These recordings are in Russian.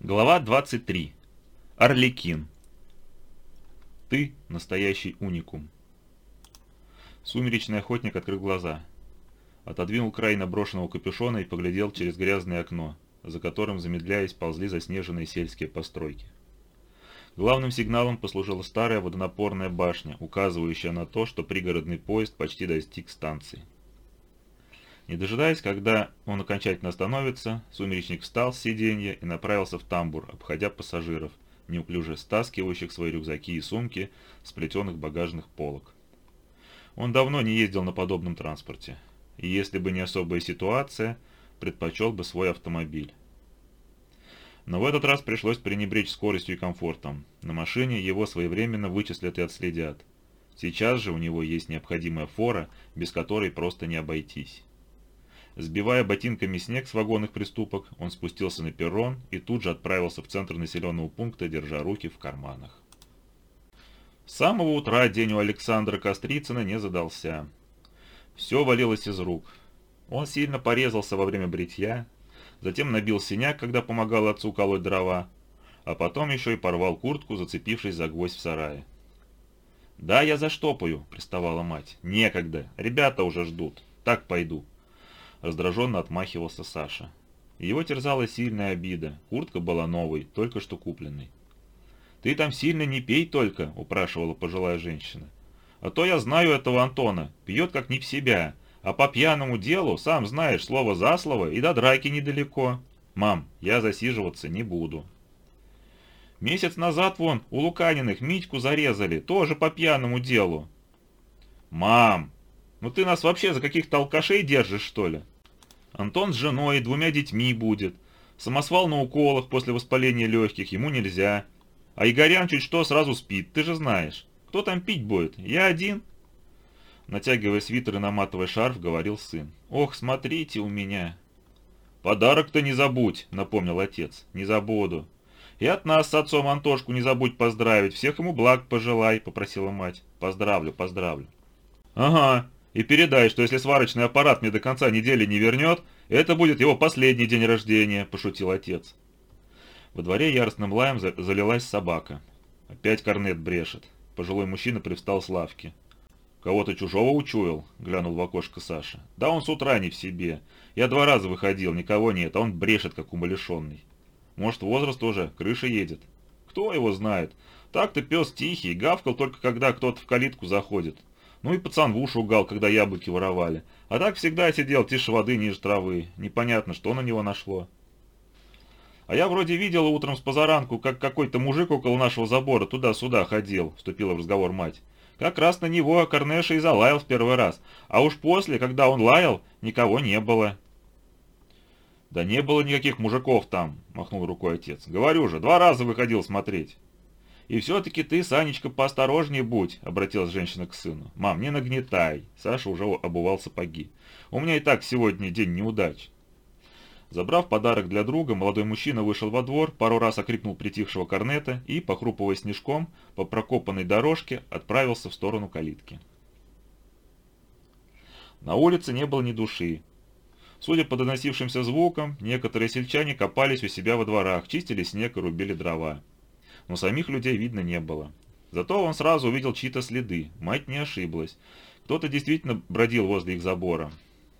Глава 23. Орликин. Ты настоящий уникум. Сумеречный охотник открыл глаза. Отодвинул край наброшенного капюшона и поглядел через грязное окно, за которым, замедляясь, ползли заснеженные сельские постройки. Главным сигналом послужила старая водонапорная башня, указывающая на то, что пригородный поезд почти достиг станции. Не дожидаясь, когда он окончательно остановится, сумеречник встал с сиденья и направился в тамбур, обходя пассажиров, неуклюже стаскивающих свои рюкзаки и сумки с плетеных багажных полок. Он давно не ездил на подобном транспорте, и если бы не особая ситуация, предпочел бы свой автомобиль. Но в этот раз пришлось пренебречь скоростью и комфортом. На машине его своевременно вычислят и отследят. Сейчас же у него есть необходимая фора, без которой просто не обойтись. Сбивая ботинками снег с вагонных приступок, он спустился на перрон и тут же отправился в центр населенного пункта, держа руки в карманах. С самого утра день у Александра Кострицына не задался. Все валилось из рук. Он сильно порезался во время бритья, затем набил синяк, когда помогал отцу колоть дрова, а потом еще и порвал куртку, зацепившись за гвоздь в сарае. «Да, я заштопаю», — приставала мать. «Некогда. Ребята уже ждут. Так пойду». Раздраженно отмахивался Саша. Его терзала сильная обида. Куртка была новой, только что купленной. «Ты там сильно не пей только», — упрашивала пожилая женщина. «А то я знаю этого Антона. Пьет как не в себя. А по пьяному делу, сам знаешь, слово за слово и до драки недалеко. Мам, я засиживаться не буду». «Месяц назад вон у Луканиных Митьку зарезали, тоже по пьяному делу». «Мам, ну ты нас вообще за каких-то алкашей держишь, что ли? Антон с женой и двумя детьми будет. Самосвал на уколах после воспаления легких ему нельзя. А Игорян чуть что сразу спит, ты же знаешь. Кто там пить будет? Я один?» Натягивая свитер и наматывая шарф, говорил сын. «Ох, смотрите у меня!» «Подарок-то не забудь», — напомнил отец. «Не забуду». «И от нас с отцом Антошку не забудь поздравить, всех ему благ пожелай», — попросила мать. «Поздравлю, поздравлю». «Ага, и передай, что если сварочный аппарат мне до конца недели не вернет, это будет его последний день рождения», – пошутил отец. Во дворе яростным лаем залилась собака. Опять корнет брешет. Пожилой мужчина привстал с лавки. «Кого-то чужого учуял?» – глянул в окошко Саша. «Да он с утра не в себе. Я два раза выходил, никого нет, а он брешет, как умалишенный. Может, возраст уже, крыша едет. Кто его знает? Так-то пес тихий, гавкал только когда кто-то в калитку заходит. Ну и пацан в уши угал, когда яблоки воровали. А так всегда сидел тише воды ниже травы. Непонятно, что на него нашло. А я вроде видела утром с позаранку, как какой-то мужик около нашего забора туда-сюда ходил, вступила в разговор мать. Как раз на него Корнеша и залаял в первый раз. А уж после, когда он лаял, никого не было. «Да не было никаких мужиков там», — махнул рукой отец. «Говорю же, два раза выходил смотреть». «И все-таки ты, Санечка, поосторожнее будь», — обратилась женщина к сыну. «Мам, не нагнетай». Саша уже обувал сапоги. «У меня и так сегодня день неудач». Забрав подарок для друга, молодой мужчина вышел во двор, пару раз окрикнул притихшего корнета и, похрупывая снежком, по прокопанной дорожке отправился в сторону калитки. На улице не было ни души. Судя по доносившимся звукам, некоторые сельчане копались у себя во дворах, чистили снег и рубили дрова но самих людей видно не было. Зато он сразу увидел чьи-то следы, мать не ошиблась. Кто-то действительно бродил возле их забора.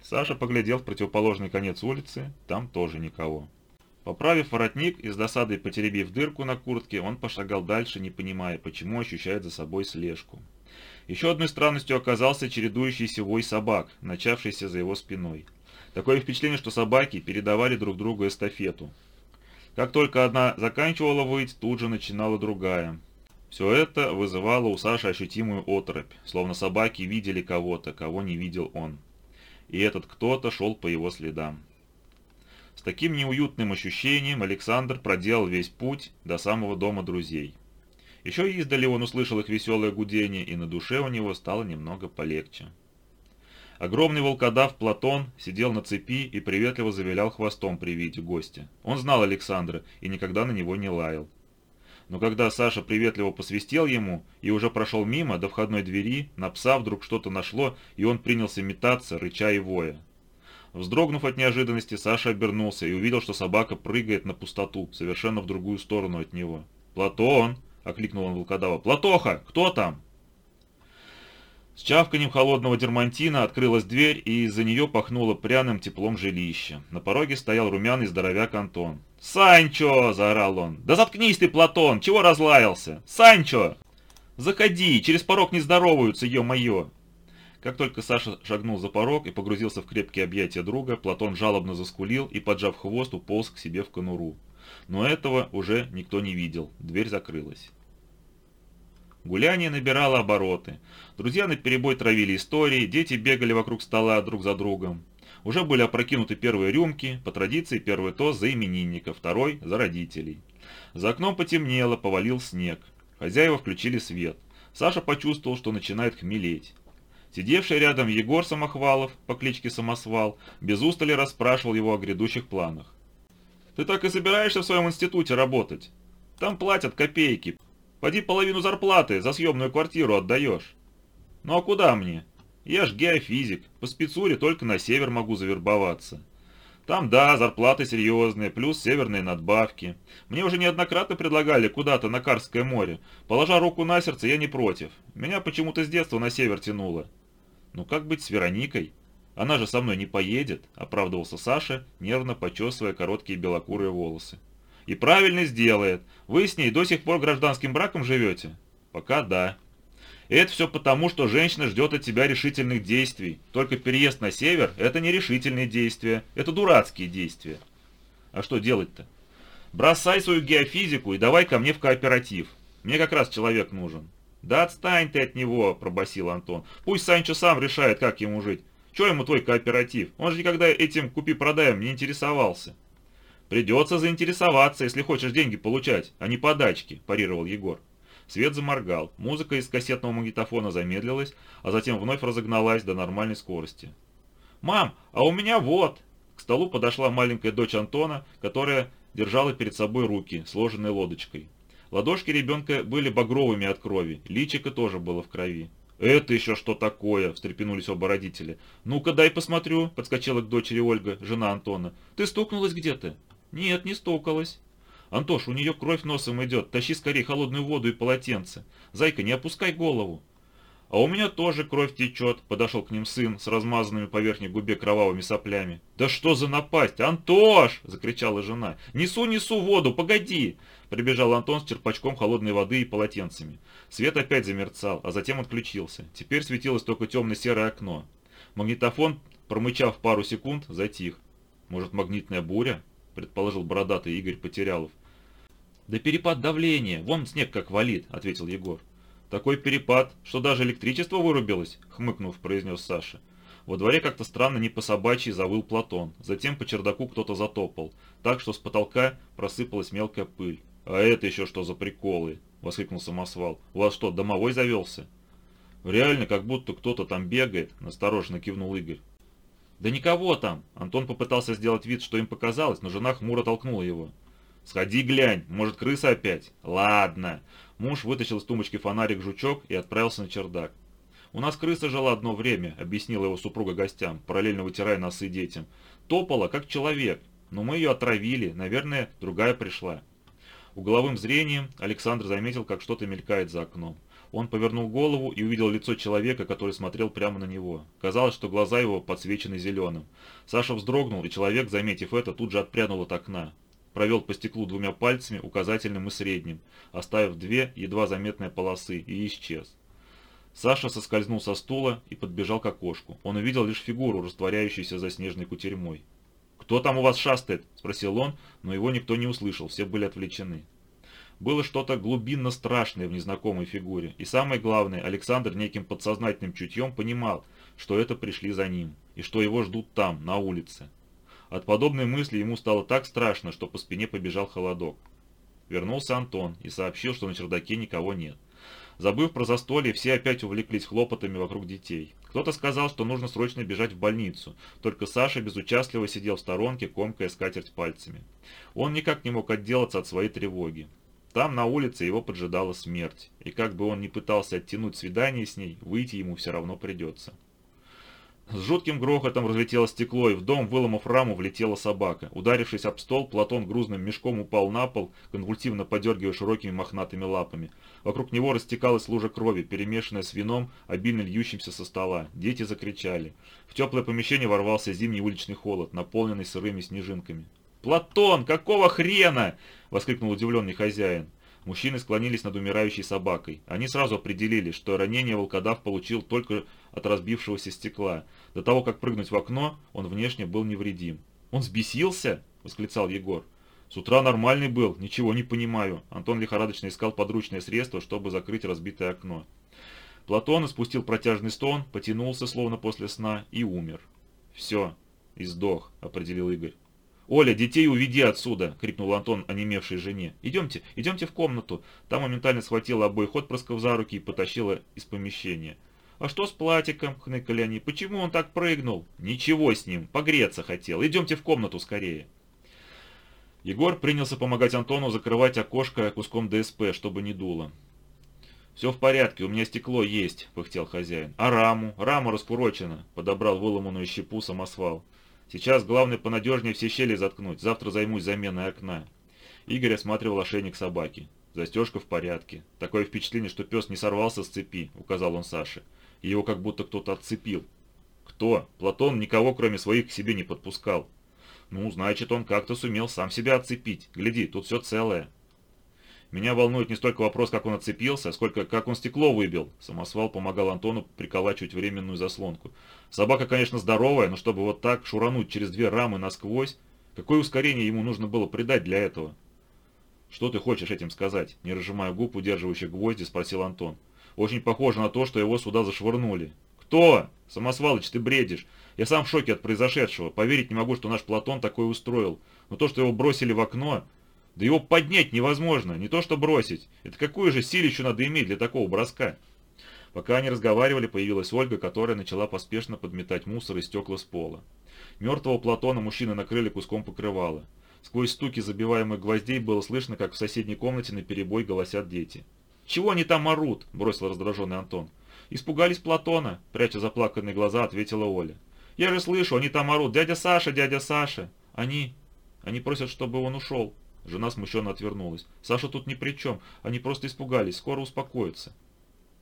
Саша поглядел в противоположный конец улицы, там тоже никого. Поправив воротник и с досадой потеребив дырку на куртке, он пошагал дальше, не понимая, почему ощущает за собой слежку. Еще одной странностью оказался чередующийся вой собак, начавшийся за его спиной. Такое впечатление, что собаки передавали друг другу эстафету. Как только одна заканчивала выть, тут же начинала другая. Все это вызывало у Саши ощутимую оторопь, словно собаки видели кого-то, кого не видел он. И этот кто-то шел по его следам. С таким неуютным ощущением Александр проделал весь путь до самого дома друзей. Еще издали он услышал их веселое гудение, и на душе у него стало немного полегче. Огромный волкодав Платон сидел на цепи и приветливо завилял хвостом при виде гостя. Он знал Александра и никогда на него не лаял. Но когда Саша приветливо посвистел ему и уже прошел мимо до входной двери, на пса вдруг что-то нашло, и он принялся метаться, рыча и воя. Вздрогнув от неожиданности, Саша обернулся и увидел, что собака прыгает на пустоту, совершенно в другую сторону от него. «Платон!» — окликнул он волкодава. «Платоха! Кто там?» С чавканием холодного дермантина открылась дверь, и из-за нее пахнуло пряным теплом жилища. На пороге стоял румяный здоровяк Антон. «Санчо!» – заорал он. «Да заткнись ты, Платон! Чего разлаялся? Санчо! Заходи! Через порог не здороваются, ё-моё!» Как только Саша шагнул за порог и погрузился в крепкие объятия друга, Платон жалобно заскулил и, поджав хвост, уполз к себе в конуру. Но этого уже никто не видел, дверь закрылась. Гуляние набирало обороты. Друзья наперебой травили истории, дети бегали вокруг стола друг за другом. Уже были опрокинуты первые рюмки, по традиции первый тост за именинника, второй за родителей. За окном потемнело, повалил снег. Хозяева включили свет. Саша почувствовал, что начинает хмелеть. Сидевший рядом Егор Самохвалов по кличке Самосвал без устали расспрашивал его о грядущих планах. «Ты так и собираешься в своем институте работать? Там платят копейки. Поди половину зарплаты за съемную квартиру отдаешь». «Ну а куда мне? Я ж геофизик, по спецуре только на север могу завербоваться. Там, да, зарплаты серьезные, плюс северные надбавки. Мне уже неоднократно предлагали куда-то на Карское море. Положа руку на сердце, я не против. Меня почему-то с детства на север тянуло. Ну как быть с Вероникой? Она же со мной не поедет, оправдывался Саша, нервно почесывая короткие белокурые волосы. И правильно сделает. Вы с ней до сих пор гражданским браком живете? Пока да. Это все потому, что женщина ждет от тебя решительных действий. Только переезд на север – это не решительные действия, это дурацкие действия. А что делать-то? Бросай свою геофизику и давай ко мне в кооператив. Мне как раз человек нужен. Да отстань ты от него, пробасил Антон. Пусть Санчо сам решает, как ему жить. Че ему твой кооператив? Он же никогда этим купи-продаем не интересовался. Придется заинтересоваться, если хочешь деньги получать, а не подачки, парировал Егор. Свет заморгал, музыка из кассетного магнитофона замедлилась, а затем вновь разогналась до нормальной скорости. «Мам, а у меня вот!» К столу подошла маленькая дочь Антона, которая держала перед собой руки, сложенные лодочкой. Ладошки ребенка были багровыми от крови, личико тоже было в крови. «Это еще что такое?» – встрепенулись оба родителя. «Ну-ка, дай посмотрю», – подскочила к дочери Ольга, жена Антона. «Ты стукнулась где-то?» «Нет, не стукалась». «Антош, у нее кровь носом идет, тащи скорее холодную воду и полотенце. Зайка, не опускай голову». «А у меня тоже кровь течет», — подошел к ним сын с размазанными по верхней губе кровавыми соплями. «Да что за напасть? Антош!» — закричала жена. «Несу, несу воду, погоди!» Прибежал Антон с черпачком холодной воды и полотенцами. Свет опять замерцал, а затем отключился. Теперь светилось только темно-серое окно. Магнитофон, промычав пару секунд, затих. «Может, магнитная буря?» — предположил бородатый Игорь Потерялов. «Да перепад давления, вон снег как валит», — ответил Егор. «Такой перепад, что даже электричество вырубилось», — хмыкнув, произнес Саша. Во дворе как-то странно не по-собачьи завыл Платон. Затем по чердаку кто-то затопал, так что с потолка просыпалась мелкая пыль. «А это еще что за приколы?» — воскликнул самосвал. «У вас что, домовой завелся?» «Реально, как будто кто-то там бегает», — настороженно кивнул Игорь. «Да никого там!» Антон попытался сделать вид, что им показалось, но жена хмуро толкнула его. «Сходи глянь, может крыса опять?» «Ладно». Муж вытащил из тумбочки фонарик-жучок и отправился на чердак. «У нас крыса жила одно время», — объяснила его супруга гостям, параллельно вытирая носы детям. «Топала, как человек, но мы ее отравили, наверное, другая пришла». Угловым зрением Александр заметил, как что-то мелькает за окном. Он повернул голову и увидел лицо человека, который смотрел прямо на него. Казалось, что глаза его подсвечены зеленым. Саша вздрогнул, и человек, заметив это, тут же отпрянул от окна провел по стеклу двумя пальцами, указательным и средним, оставив две едва заметные полосы, и исчез. Саша соскользнул со стула и подбежал к окошку. Он увидел лишь фигуру, растворяющуюся за снежной кутерьмой. «Кто там у вас шастает?» – спросил он, но его никто не услышал, все были отвлечены. Было что-то глубинно страшное в незнакомой фигуре, и самое главное, Александр неким подсознательным чутьем понимал, что это пришли за ним, и что его ждут там, на улице. От подобной мысли ему стало так страшно, что по спине побежал холодок. Вернулся Антон и сообщил, что на чердаке никого нет. Забыв про застолье, все опять увлеклись хлопотами вокруг детей. Кто-то сказал, что нужно срочно бежать в больницу, только Саша безучастливо сидел в сторонке, комкая скатерть пальцами. Он никак не мог отделаться от своей тревоги. Там, на улице, его поджидала смерть, и как бы он ни пытался оттянуть свидание с ней, выйти ему все равно придется. С жутким грохотом разлетело стекло, и в дом, выломав раму, влетела собака. Ударившись об стол, Платон грузным мешком упал на пол, конвульсивно подергивая широкими мохнатыми лапами. Вокруг него растекалась лужа крови, перемешанная с вином, обильно льющимся со стола. Дети закричали. В теплое помещение ворвался зимний уличный холод, наполненный сырыми снежинками. «Платон, какого хрена?» — воскликнул удивленный хозяин. Мужчины склонились над умирающей собакой. Они сразу определили, что ранение волкодав получил только от разбившегося стекла. До того, как прыгнуть в окно, он внешне был невредим. «Он взбесился?» — восклицал Егор. «С утра нормальный был, ничего не понимаю». Антон лихорадочно искал подручное средство, чтобы закрыть разбитое окно. Платон испустил протяжный стон, потянулся, словно после сна, и умер. «Все, и сдох», — определил Игорь. «Оля, детей уведи отсюда!» — крикнул Антон онемевшей жене. «Идемте, идемте в комнату!» Та моментально схватила обоих отпрысков за руки и потащила из помещения. «А что с платиком?» — хныкали они. «Почему он так прыгнул?» «Ничего с ним, погреться хотел. Идемте в комнату скорее!» Егор принялся помогать Антону закрывать окошко куском ДСП, чтобы не дуло. «Все в порядке, у меня стекло есть», — пыхтел хозяин. «А раму? Рама раскурочена», — подобрал выломанную щепу самосвал. Сейчас главное понадежнее все щели заткнуть, завтра займусь заменой окна. Игорь осматривал ошейник собаки. Застежка в порядке. Такое впечатление, что пес не сорвался с цепи, указал он Саше. Его как будто кто-то отцепил. Кто? Платон никого, кроме своих, к себе не подпускал. Ну, значит, он как-то сумел сам себя отцепить. Гляди, тут все целое. Меня волнует не столько вопрос, как он отцепился, сколько как он стекло выбил. Самосвал помогал Антону приколачивать временную заслонку. Собака, конечно, здоровая, но чтобы вот так шурануть через две рамы насквозь, какое ускорение ему нужно было придать для этого? «Что ты хочешь этим сказать?» Не разжимая губ, удерживающих гвозди, спросил Антон. «Очень похоже на то, что его сюда зашвырнули». «Кто?» «Самосвалыч, ты бредишь. Я сам в шоке от произошедшего. Поверить не могу, что наш Платон такое устроил. Но то, что его бросили в окно, да его поднять невозможно, не то что бросить. Это какую же силищу надо иметь для такого броска? Пока они разговаривали, появилась Ольга, которая начала поспешно подметать мусор и стекла с пола. Мертвого Платона мужчины накрыли куском покрывала. Сквозь стуки забиваемых гвоздей было слышно, как в соседней комнате на перебой голосят дети. «Чего они там орут?» – бросил раздраженный Антон. «Испугались Платона», – пряча заплаканные глаза, ответила Оля. «Я же слышу, они там орут. Дядя Саша, дядя Саша!» «Они... они просят, чтобы он ушел», Жена смущенно отвернулась. «Саша тут ни при чем. Они просто испугались. Скоро успокоятся».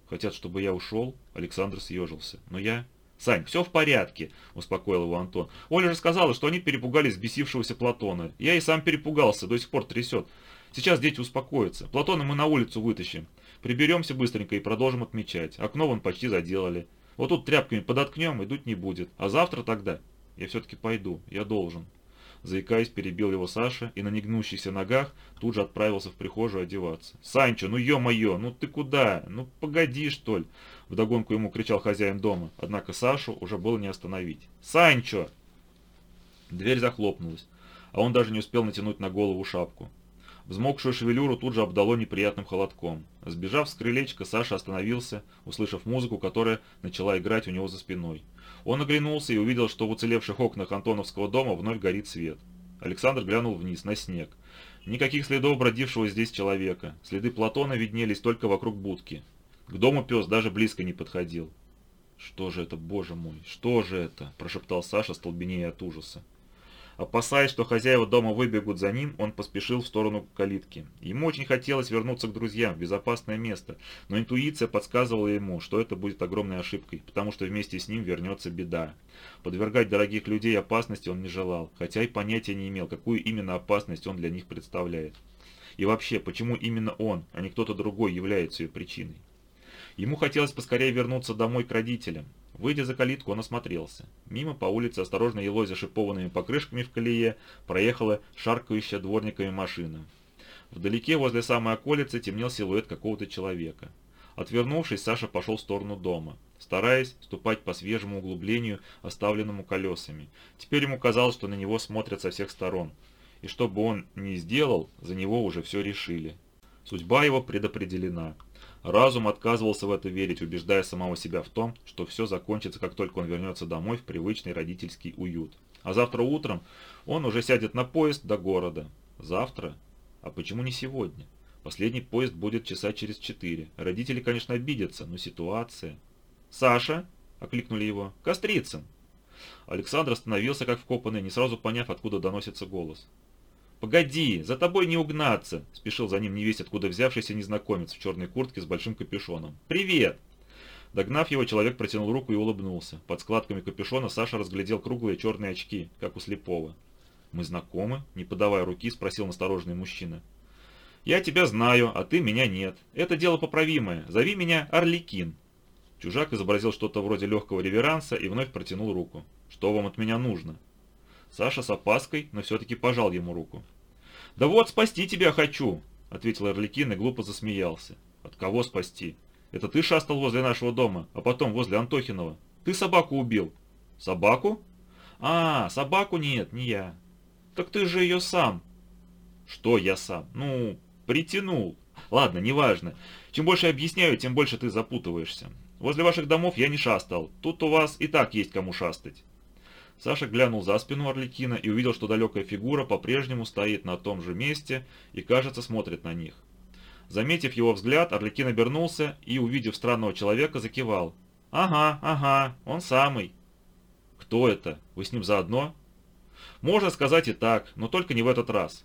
«Хотят, чтобы я ушел?» Александр съежился. «Но я...» «Сань, все в порядке», — успокоил его Антон. «Оля же сказала, что они перепугались бесившегося Платона. Я и сам перепугался, до сих пор трясет. Сейчас дети успокоятся. Платона мы на улицу вытащим. Приберемся быстренько и продолжим отмечать. Окно вон почти заделали. Вот тут тряпками подоткнем, и дуть не будет. А завтра тогда...» «Я все-таки пойду. Я должен». Заикаясь, перебил его Саша и на негнущихся ногах тут же отправился в прихожую одеваться. «Санчо, ну ё-моё, ну ты куда? Ну погоди, что ли?» Вдогонку ему кричал хозяин дома, однако Сашу уже было не остановить. «Санчо!» Дверь захлопнулась, а он даже не успел натянуть на голову шапку. Взмокшую шевелюру тут же обдало неприятным холодком. Сбежав с крылечка, Саша остановился, услышав музыку, которая начала играть у него за спиной. Он оглянулся и увидел, что в уцелевших окнах Антоновского дома вновь горит свет. Александр глянул вниз, на снег. Никаких следов бродившего здесь человека. Следы Платона виднелись только вокруг будки. К дому пес даже близко не подходил. «Что же это, боже мой, что же это?» – прошептал Саша, столбенея от ужаса. Опасаясь, что хозяева дома выбегут за ним, он поспешил в сторону калитки. Ему очень хотелось вернуться к друзьям в безопасное место, но интуиция подсказывала ему, что это будет огромной ошибкой, потому что вместе с ним вернется беда. Подвергать дорогих людей опасности он не желал, хотя и понятия не имел, какую именно опасность он для них представляет. И вообще, почему именно он, а не кто-то другой является ее причиной? Ему хотелось поскорее вернуться домой к родителям, Выйдя за калитку, он осмотрелся. Мимо по улице, осторожно елозя шипованными покрышками в колее, проехала шаркающая дворниками машина. Вдалеке, возле самой околицы, темнел силуэт какого-то человека. Отвернувшись, Саша пошел в сторону дома, стараясь ступать по свежему углублению, оставленному колесами. Теперь ему казалось, что на него смотрят со всех сторон. И что бы он ни сделал, за него уже все решили. Судьба его предопределена. Разум отказывался в это верить, убеждая самого себя в том, что все закончится, как только он вернется домой в привычный родительский уют. А завтра утром он уже сядет на поезд до города. Завтра? А почему не сегодня? Последний поезд будет часа через четыре. Родители, конечно, обидятся, но ситуация... «Саша!» — окликнули его. «Кострицын! Александр остановился как вкопанный, не сразу поняв, откуда доносится голос. «Погоди, за тобой не угнаться!» – спешил за ним невесть, откуда взявшийся незнакомец в черной куртке с большим капюшоном. «Привет!» Догнав его, человек протянул руку и улыбнулся. Под складками капюшона Саша разглядел круглые черные очки, как у слепого. «Мы знакомы?» – не подавая руки, спросил настороженный мужчина. «Я тебя знаю, а ты меня нет. Это дело поправимое. Зови меня Орликин». Чужак изобразил что-то вроде легкого реверанса и вновь протянул руку. «Что вам от меня нужно?» Саша с опаской, но все-таки пожал ему руку. «Да вот, спасти тебя хочу!» — ответил Орликин и глупо засмеялся. «От кого спасти? Это ты шастал возле нашего дома, а потом возле Антохинова. Ты собаку убил». «Собаку?» «А, собаку нет, не я». «Так ты же ее сам». «Что я сам? Ну, притянул. Ладно, неважно. Чем больше объясняю, тем больше ты запутываешься. Возле ваших домов я не шастал. Тут у вас и так есть кому шастать». Саша глянул за спину Орликина и увидел, что далекая фигура по-прежнему стоит на том же месте и, кажется, смотрит на них. Заметив его взгляд, Орликин обернулся и, увидев странного человека, закивал. «Ага, ага, он самый». «Кто это? Вы с ним заодно?» «Можно сказать и так, но только не в этот раз.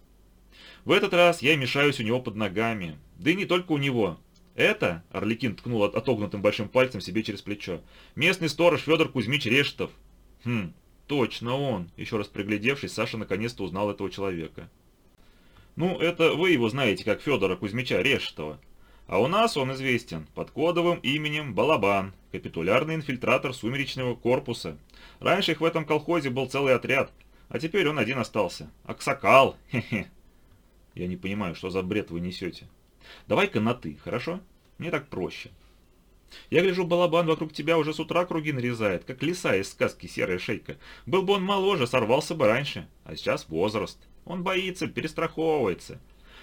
В этот раз я мешаюсь у него под ногами. Да и не только у него. Это, Орликин ткнул отогнутым большим пальцем себе через плечо, местный сторож Федор Кузьмич Рештов. Хм, точно он. Еще раз приглядевшись, Саша наконец-то узнал этого человека. Ну, это вы его знаете как Федора Кузьмича Рештова. А у нас он известен под кодовым именем Балабан, капитулярный инфильтратор сумеречного корпуса. Раньше их в этом колхозе был целый отряд, а теперь он один остался. Аксакал, хе-хе. Я не понимаю, что за бред вы несете. Давай-ка на «ты», хорошо? Мне так проще. Я гляжу, балабан вокруг тебя уже с утра круги нарезает, как лиса из сказки «Серая шейка». Был бы он моложе, сорвался бы раньше. А сейчас возраст. Он боится, перестраховывается.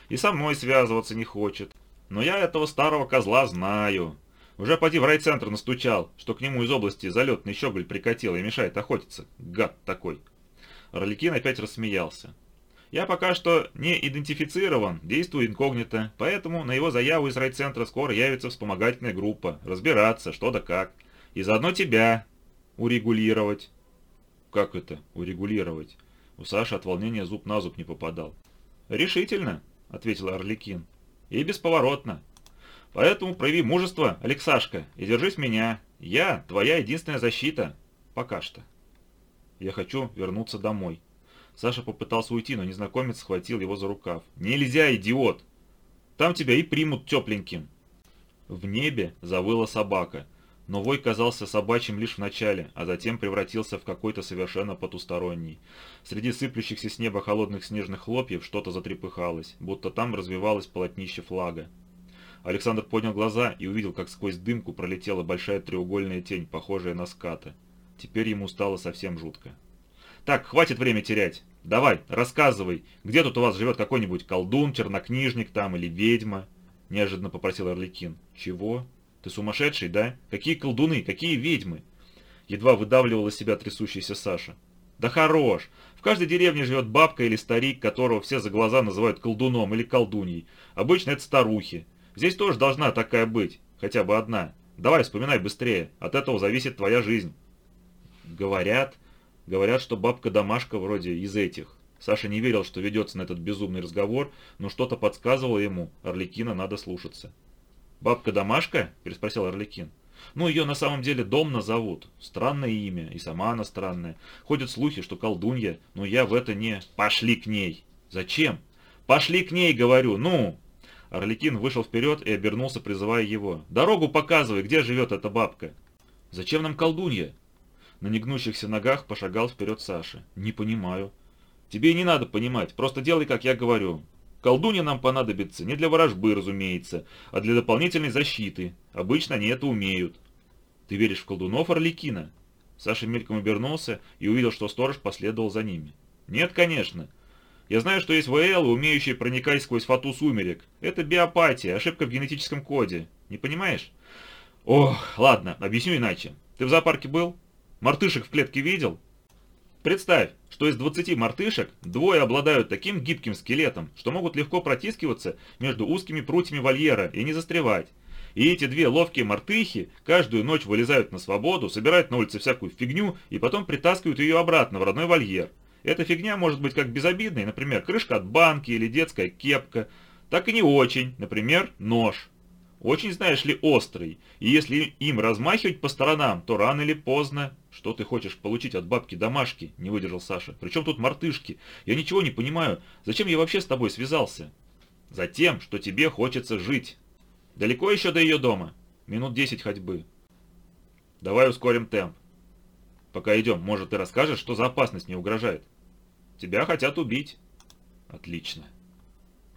И со мной связываться не хочет. Но я этого старого козла знаю. Уже поди в райцентр настучал, что к нему из области залетный щеголь прикатил и мешает охотиться. Гад такой. Роликин опять рассмеялся. Я пока что не идентифицирован, действую инкогнито, поэтому на его заяву из райцентра скоро явится вспомогательная группа, разбираться, что да как. И заодно тебя урегулировать. Как это урегулировать? У Саши от волнения зуб на зуб не попадал. «Решительно», — ответил Орликин. «И бесповоротно. Поэтому прояви мужество, Алексашка, и держись меня. Я твоя единственная защита. Пока что. Я хочу вернуться домой». Саша попытался уйти, но незнакомец схватил его за рукав. «Нельзя, идиот! Там тебя и примут тепленьким!» В небе завыла собака, но вой казался собачьим лишь в начале, а затем превратился в какой-то совершенно потусторонний. Среди сыплющихся с неба холодных снежных хлопьев что-то затрепыхалось, будто там развивалось полотнище флага. Александр поднял глаза и увидел, как сквозь дымку пролетела большая треугольная тень, похожая на ската. Теперь ему стало совсем жутко. «Так, хватит время терять. Давай, рассказывай, где тут у вас живет какой-нибудь колдун, чернокнижник там или ведьма?» Неожиданно попросил Орликин. «Чего? Ты сумасшедший, да? Какие колдуны, какие ведьмы?» Едва выдавливал из себя трясущийся Саша. «Да хорош! В каждой деревне живет бабка или старик, которого все за глаза называют колдуном или колдуньей. Обычно это старухи. Здесь тоже должна такая быть, хотя бы одна. Давай, вспоминай быстрее, от этого зависит твоя жизнь». «Говорят, Говорят, что бабка-домашка вроде из этих. Саша не верил, что ведется на этот безумный разговор, но что-то подсказывало ему, Орликина надо слушаться. «Бабка-домашка?» – переспросил Орликин. «Ну, ее на самом деле Домна зовут. Странное имя, и сама она странная. Ходят слухи, что колдунья, но я в это не... Пошли к ней!» «Зачем?» «Пошли к ней, говорю, ну!» Орликин вышел вперед и обернулся, призывая его. «Дорогу показывай, где живет эта бабка!» «Зачем нам колдунья?» На негнущихся ногах пошагал вперед Саша. «Не понимаю». «Тебе и не надо понимать, просто делай, как я говорю. Колдунья нам понадобится не для ворожбы, разумеется, а для дополнительной защиты. Обычно они это умеют». «Ты веришь в колдунов Орликина?» Саша мельком обернулся и увидел, что сторож последовал за ними. «Нет, конечно. Я знаю, что есть ВЛ, умеющие проникать сквозь фату сумерек. Это биопатия, ошибка в генетическом коде. Не понимаешь?» «Ох, ладно, объясню иначе. Ты в зоопарке был?» Мартышек в клетке видел? Представь, что из 20 мартышек двое обладают таким гибким скелетом, что могут легко протискиваться между узкими прутьями вольера и не застревать. И эти две ловкие мартыхи каждую ночь вылезают на свободу, собирают на улице всякую фигню и потом притаскивают ее обратно в родной вольер. Эта фигня может быть как безобидной, например, крышка от банки или детская кепка, так и не очень, например, нож. Очень, знаешь ли, острый, и если им размахивать по сторонам, то рано или поздно... Что ты хочешь получить от бабки-домашки? Не выдержал Саша. Причем тут мартышки? Я ничего не понимаю. Зачем я вообще с тобой связался? Затем, что тебе хочется жить. Далеко еще до ее дома? Минут десять ходьбы. Давай ускорим темп. Пока идем, может, ты расскажешь, что за опасность мне угрожает? Тебя хотят убить. Отлично.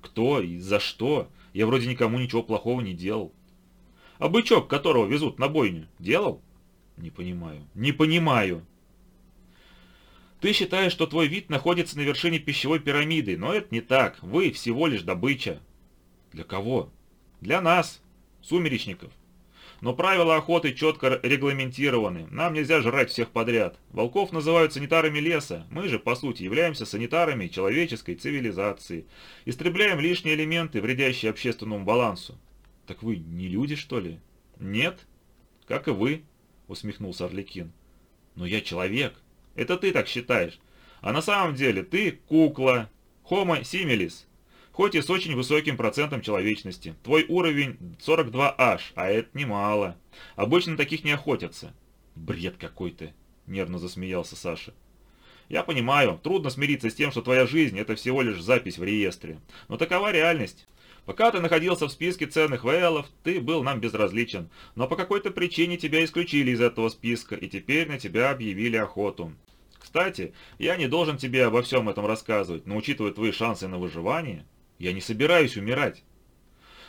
Кто и за что? Я вроде никому ничего плохого не делал. А бычок, которого везут на бойню, делал? Не понимаю. Не понимаю. Ты считаешь, что твой вид находится на вершине пищевой пирамиды, но это не так. Вы всего лишь добыча. Для кого? Для нас, сумеречников. Но правила охоты четко регламентированы. Нам нельзя жрать всех подряд. Волков называют санитарами леса. Мы же, по сути, являемся санитарами человеческой цивилизации. Истребляем лишние элементы, вредящие общественному балансу. Так вы не люди, что ли? Нет. Как и вы, усмехнулся Орликин. Но я человек. Это ты так считаешь. А на самом деле ты кукла. Homo similis хоть и с очень высоким процентом человечности. Твой уровень 42H, а это немало. Обычно таких не охотятся. Бред какой-то, нервно засмеялся Саша. Я понимаю, трудно смириться с тем, что твоя жизнь – это всего лишь запись в реестре. Но такова реальность. Пока ты находился в списке ценных ВЛов, ты был нам безразличен, но по какой-то причине тебя исключили из этого списка, и теперь на тебя объявили охоту. Кстати, я не должен тебе обо всем этом рассказывать, но учитывая твои шансы на выживание, я не собираюсь умирать.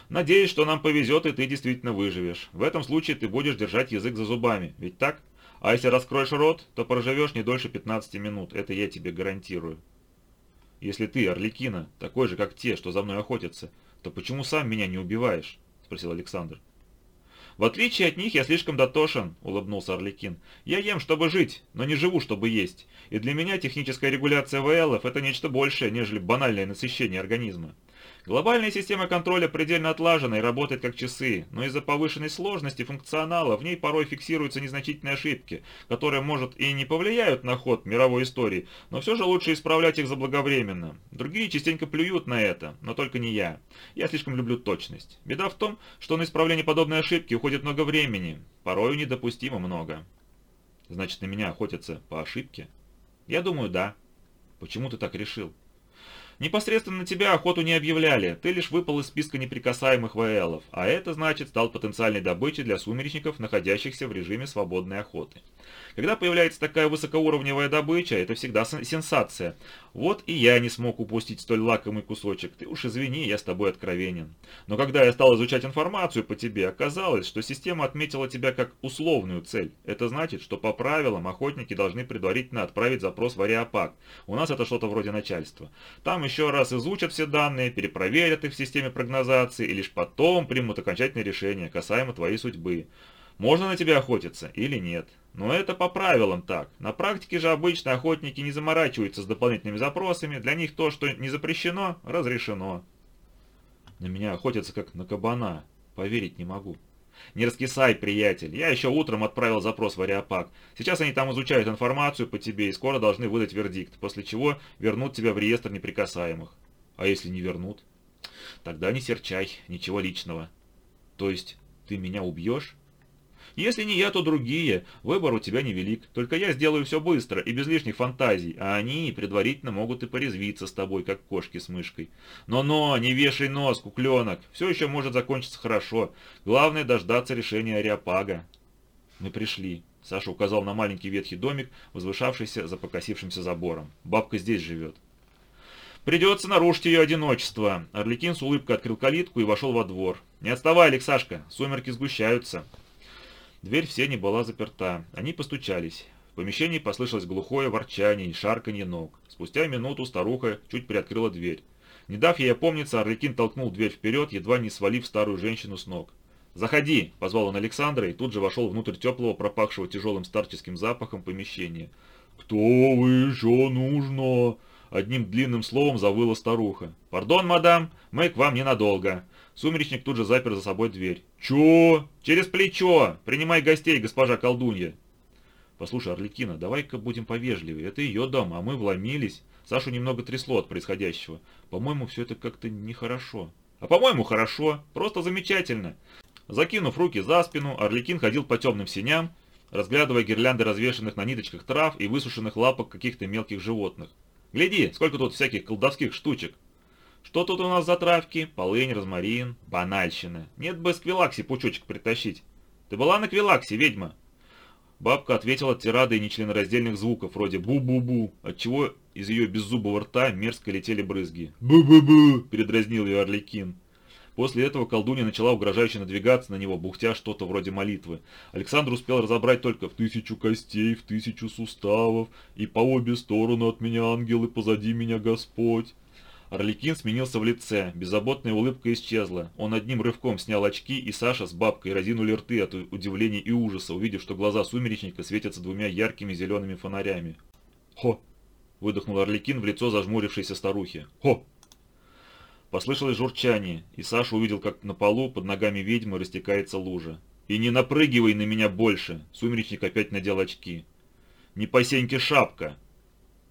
Надеюсь, что нам повезет, и ты действительно выживешь. В этом случае ты будешь держать язык за зубами, ведь так? А если раскроешь рот, то проживешь не дольше 15 минут, это я тебе гарантирую. Если ты, Орликина, такой же, как те, что за мной охотятся, то почему сам меня не убиваешь? Спросил Александр. «В отличие от них я слишком дотошен», — улыбнулся Орликин. «Я ем, чтобы жить, но не живу, чтобы есть. И для меня техническая регуляция ВЛов – это нечто большее, нежели банальное насыщение организма. Глобальная система контроля предельно отлажена и работает как часы, но из-за повышенной сложности функционала в ней порой фиксируются незначительные ошибки, которые, может, и не повлияют на ход мировой истории, но все же лучше исправлять их заблаговременно. Другие частенько плюют на это, но только не я. Я слишком люблю точность. Беда в том, что на исправление подобной ошибки уходит много времени, порою недопустимо много. Значит, на меня охотятся по ошибке? Я думаю, да. Почему ты так решил? Непосредственно на тебя охоту не объявляли, ты лишь выпал из списка неприкасаемых ВЛов, а это значит стал потенциальной добычей для сумеречников, находящихся в режиме свободной охоты. Когда появляется такая высокоуровневая добыча, это всегда сенсация. Вот и я не смог упустить столь лакомый кусочек. Ты уж извини, я с тобой откровенен. Но когда я стал изучать информацию по тебе, оказалось, что система отметила тебя как условную цель. Это значит, что по правилам охотники должны предварительно отправить запрос в Ариапак. У нас это что-то вроде начальства. Там еще раз изучат все данные, перепроверят их в системе прогнозации и лишь потом примут окончательное решение касаемо твоей судьбы. Можно на тебя охотиться или нет. Но это по правилам так. На практике же обычно охотники не заморачиваются с дополнительными запросами. Для них то, что не запрещено, разрешено. На меня охотятся как на кабана. Поверить не могу. Не раскисай, приятель. Я еще утром отправил запрос в Ариапак. Сейчас они там изучают информацию по тебе и скоро должны выдать вердикт, после чего вернут тебя в реестр неприкасаемых. А если не вернут? Тогда не серчай, ничего личного. То есть ты меня убьешь? Если не я, то другие. Выбор у тебя невелик. Только я сделаю все быстро и без лишних фантазий, а они предварительно могут и порезвиться с тобой, как кошки с мышкой. Но-но, не вешай нос, кукленок. Все еще может закончиться хорошо. Главное дождаться решения Ариапага. Мы пришли. Саша указал на маленький ветхий домик, возвышавшийся за покосившимся забором. Бабка здесь живет. «Придется нарушить ее одиночество». Орликин с улыбкой открыл калитку и вошел во двор. «Не отставай, Алексашка, сумерки сгущаются». Дверь в сене была заперта. Они постучались. В помещении послышалось глухое ворчание и шарканье ног. Спустя минуту старуха чуть приоткрыла дверь. Не дав ей опомниться, Орликин толкнул дверь вперед, едва не свалив старую женщину с ног. «Заходи!» – позвал он Александра и тут же вошел внутрь теплого, пропахшего тяжелым старческим запахом помещения. «Кто вы еще нужно?» Одним длинным словом завыла старуха. «Пардон, мадам, мы к вам ненадолго». Сумеречник тут же запер за собой дверь. «Чё? Через плечо! Принимай гостей, госпожа колдунья!» «Послушай, Орликина, давай-ка будем повежливее. Это ее дом, а мы вломились. Сашу немного трясло от происходящего. По-моему, все это как-то нехорошо». «А по-моему, хорошо. Просто замечательно». Закинув руки за спину, Орликин ходил по темным синям, разглядывая гирлянды развешанных на ниточках трав и высушенных лапок каких-то мелких животных. «Гляди, сколько тут всяких колдовских штучек!» «Что тут у нас за травки? Полынь, розмарин, банальщина. Нет бы с Квилакси пучочек притащить. Ты была на Квилаксе, ведьма?» Бабка ответила тирадой нечленораздельных звуков, вроде «бу-бу-бу», отчего из ее беззубого рта мерзко летели брызги. «Бу-бу-бу!» – передразнил ее Орликин. После этого колдунья начала угрожающе надвигаться на него, бухтя что-то вроде молитвы. Александр успел разобрать только «в тысячу костей, в тысячу суставов, и по обе стороны от меня ангелы, позади меня Господь». Орликин сменился в лице, беззаботная улыбка исчезла. Он одним рывком снял очки, и Саша с бабкой разинули рты от удивления и ужаса, увидев, что глаза сумеречника светятся двумя яркими зелеными фонарями. «Хо!» – выдохнул Орликин в лицо зажмурившейся старухи. «Хо!» Послышалось журчание, и Саша увидел, как на полу под ногами ведьмы растекается лужа. «И не напрыгивай на меня больше!» – сумеречник опять надел очки. «Не по шапка!»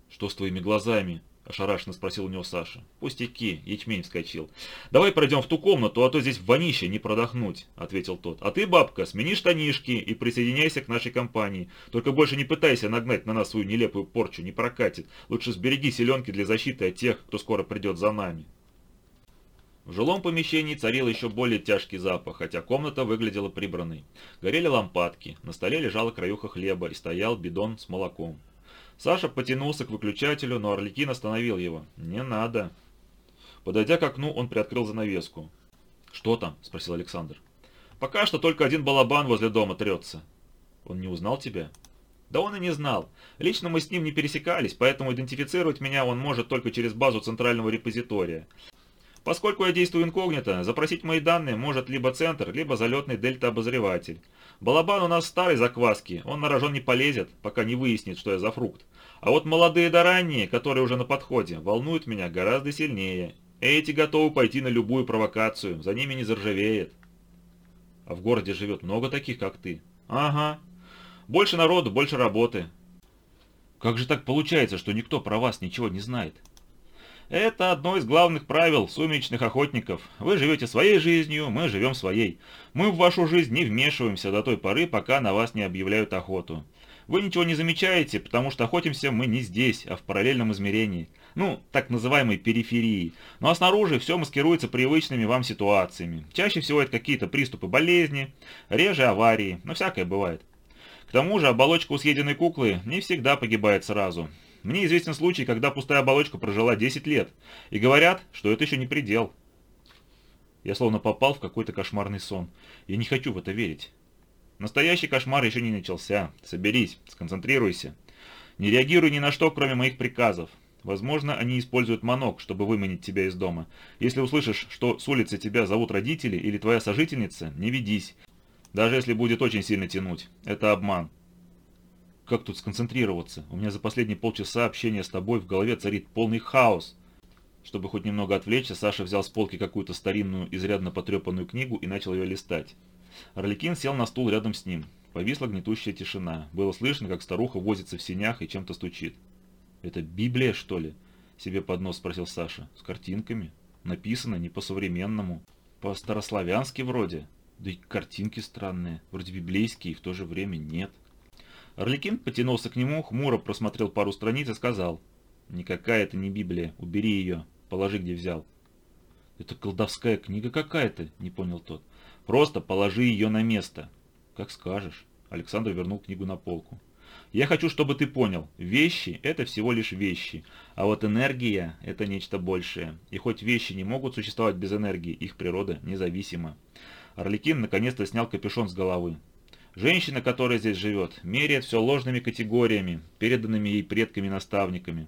«Что с твоими глазами?» – ошарашенно спросил у него Саша. «Пустяки», – ячмень вскочил. «Давай пройдем в ту комнату, а то здесь вонище не продохнуть», – ответил тот. «А ты, бабка, смени штанишки и присоединяйся к нашей компании. Только больше не пытайся нагнать на нас свою нелепую порчу, не прокатит. Лучше сбереги селенки для защиты от тех, кто скоро придет за нами». В жилом помещении царил еще более тяжкий запах, хотя комната выглядела прибранной. Горели лампадки, на столе лежала краюха хлеба и стоял бидон с молоком. Саша потянулся к выключателю, но Орликин остановил его. «Не надо». Подойдя к окну, он приоткрыл занавеску. «Что там?» – спросил Александр. «Пока что только один балабан возле дома трется». «Он не узнал тебя?» «Да он и не знал. Лично мы с ним не пересекались, поэтому идентифицировать меня он может только через базу центрального репозитория. Поскольку я действую инкогнито, запросить мои данные может либо центр, либо залетный дельта-обозреватель. Балабан у нас старый закваски, он на рожон не полезет, пока не выяснит, что я за фрукт. А вот молодые да ранние, которые уже на подходе, волнуют меня гораздо сильнее. Эти готовы пойти на любую провокацию, за ними не заржавеет. А в городе живет много таких, как ты? Ага. Больше народу, больше работы. Как же так получается, что никто про вас ничего не знает? Это одно из главных правил сумеречных охотников. Вы живете своей жизнью, мы живем своей. Мы в вашу жизнь не вмешиваемся до той поры, пока на вас не объявляют охоту. Вы ничего не замечаете, потому что охотимся мы не здесь, а в параллельном измерении. Ну, так называемой периферии. Ну а снаружи все маскируется привычными вам ситуациями. Чаще всего это какие-то приступы болезни, реже аварии, но всякое бывает. К тому же оболочка у съеденной куклы не всегда погибает сразу. Мне известен случай, когда пустая оболочка прожила 10 лет, и говорят, что это еще не предел. Я словно попал в какой-то кошмарный сон. Я не хочу в это верить. Настоящий кошмар еще не начался. Соберись, сконцентрируйся. Не реагируй ни на что, кроме моих приказов. Возможно, они используют манок, чтобы выманить тебя из дома. Если услышишь, что с улицы тебя зовут родители или твоя сожительница, не ведись. Даже если будет очень сильно тянуть. Это обман. Как тут сконцентрироваться? У меня за последние полчаса общения с тобой в голове царит полный хаос. Чтобы хоть немного отвлечься, Саша взял с полки какую-то старинную, изрядно потрепанную книгу и начал ее листать. Орликин сел на стул рядом с ним. Повисла гнетущая тишина. Было слышно, как старуха возится в синях и чем-то стучит. «Это Библия, что ли?» — себе под нос спросил Саша. «С картинками? Написано не по-современному. По-старославянски вроде. Да и картинки странные. Вроде библейские, и в то же время нет». Орликин потянулся к нему, хмуро просмотрел пару страниц и сказал. «Никакая это не Библия. Убери ее. Положи, где взял». «Это колдовская книга какая-то», — не понял тот. «Просто положи ее на место». «Как скажешь». Александр вернул книгу на полку. «Я хочу, чтобы ты понял, вещи – это всего лишь вещи, а вот энергия – это нечто большее. И хоть вещи не могут существовать без энергии, их природа независима». Орликин наконец-то снял капюшон с головы. Женщина, которая здесь живет, меряет все ложными категориями, переданными ей предками-наставниками.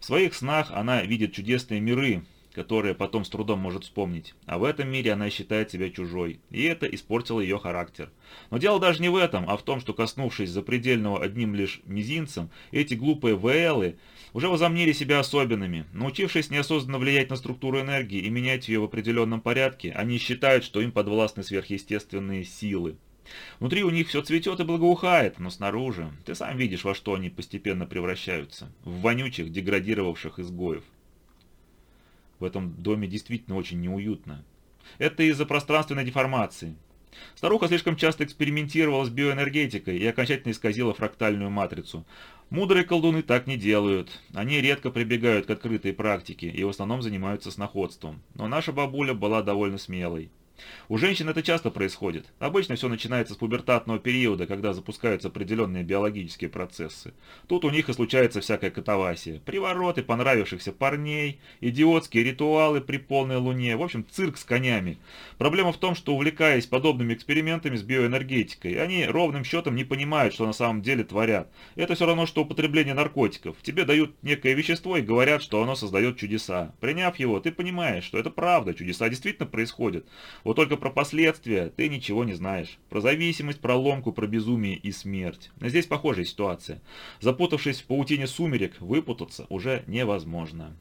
В своих снах она видит чудесные миры, которые потом с трудом может вспомнить, а в этом мире она считает себя чужой, и это испортило ее характер. Но дело даже не в этом, а в том, что коснувшись запредельного одним лишь мизинцем, эти глупые ВЛы уже возомнили себя особенными. Научившись неосознанно влиять на структуру энергии и менять ее в определенном порядке, они считают, что им подвластны сверхъестественные силы. Внутри у них все цветет и благоухает, но снаружи ты сам видишь, во что они постепенно превращаются. В вонючих, деградировавших изгоев. В этом доме действительно очень неуютно. Это из-за пространственной деформации. Старуха слишком часто экспериментировала с биоэнергетикой и окончательно исказила фрактальную матрицу. Мудрые колдуны так не делают. Они редко прибегают к открытой практике и в основном занимаются сноходством. Но наша бабуля была довольно смелой. У женщин это часто происходит. Обычно все начинается с пубертатного периода, когда запускаются определенные биологические процессы. Тут у них и случается всякая катавасия. Привороты понравившихся парней, идиотские ритуалы при полной луне, в общем, цирк с конями. Проблема в том, что увлекаясь подобными экспериментами с биоэнергетикой, они ровным счетом не понимают, что на самом деле творят. Это все равно, что употребление наркотиков. Тебе дают некое вещество и говорят, что оно создает чудеса. Приняв его, ты понимаешь, что это правда, чудеса действительно происходят. Вот только про последствия ты ничего не знаешь. Про зависимость, про ломку, про безумие и смерть. Здесь похожая ситуация. Запутавшись в паутине сумерек, выпутаться уже невозможно.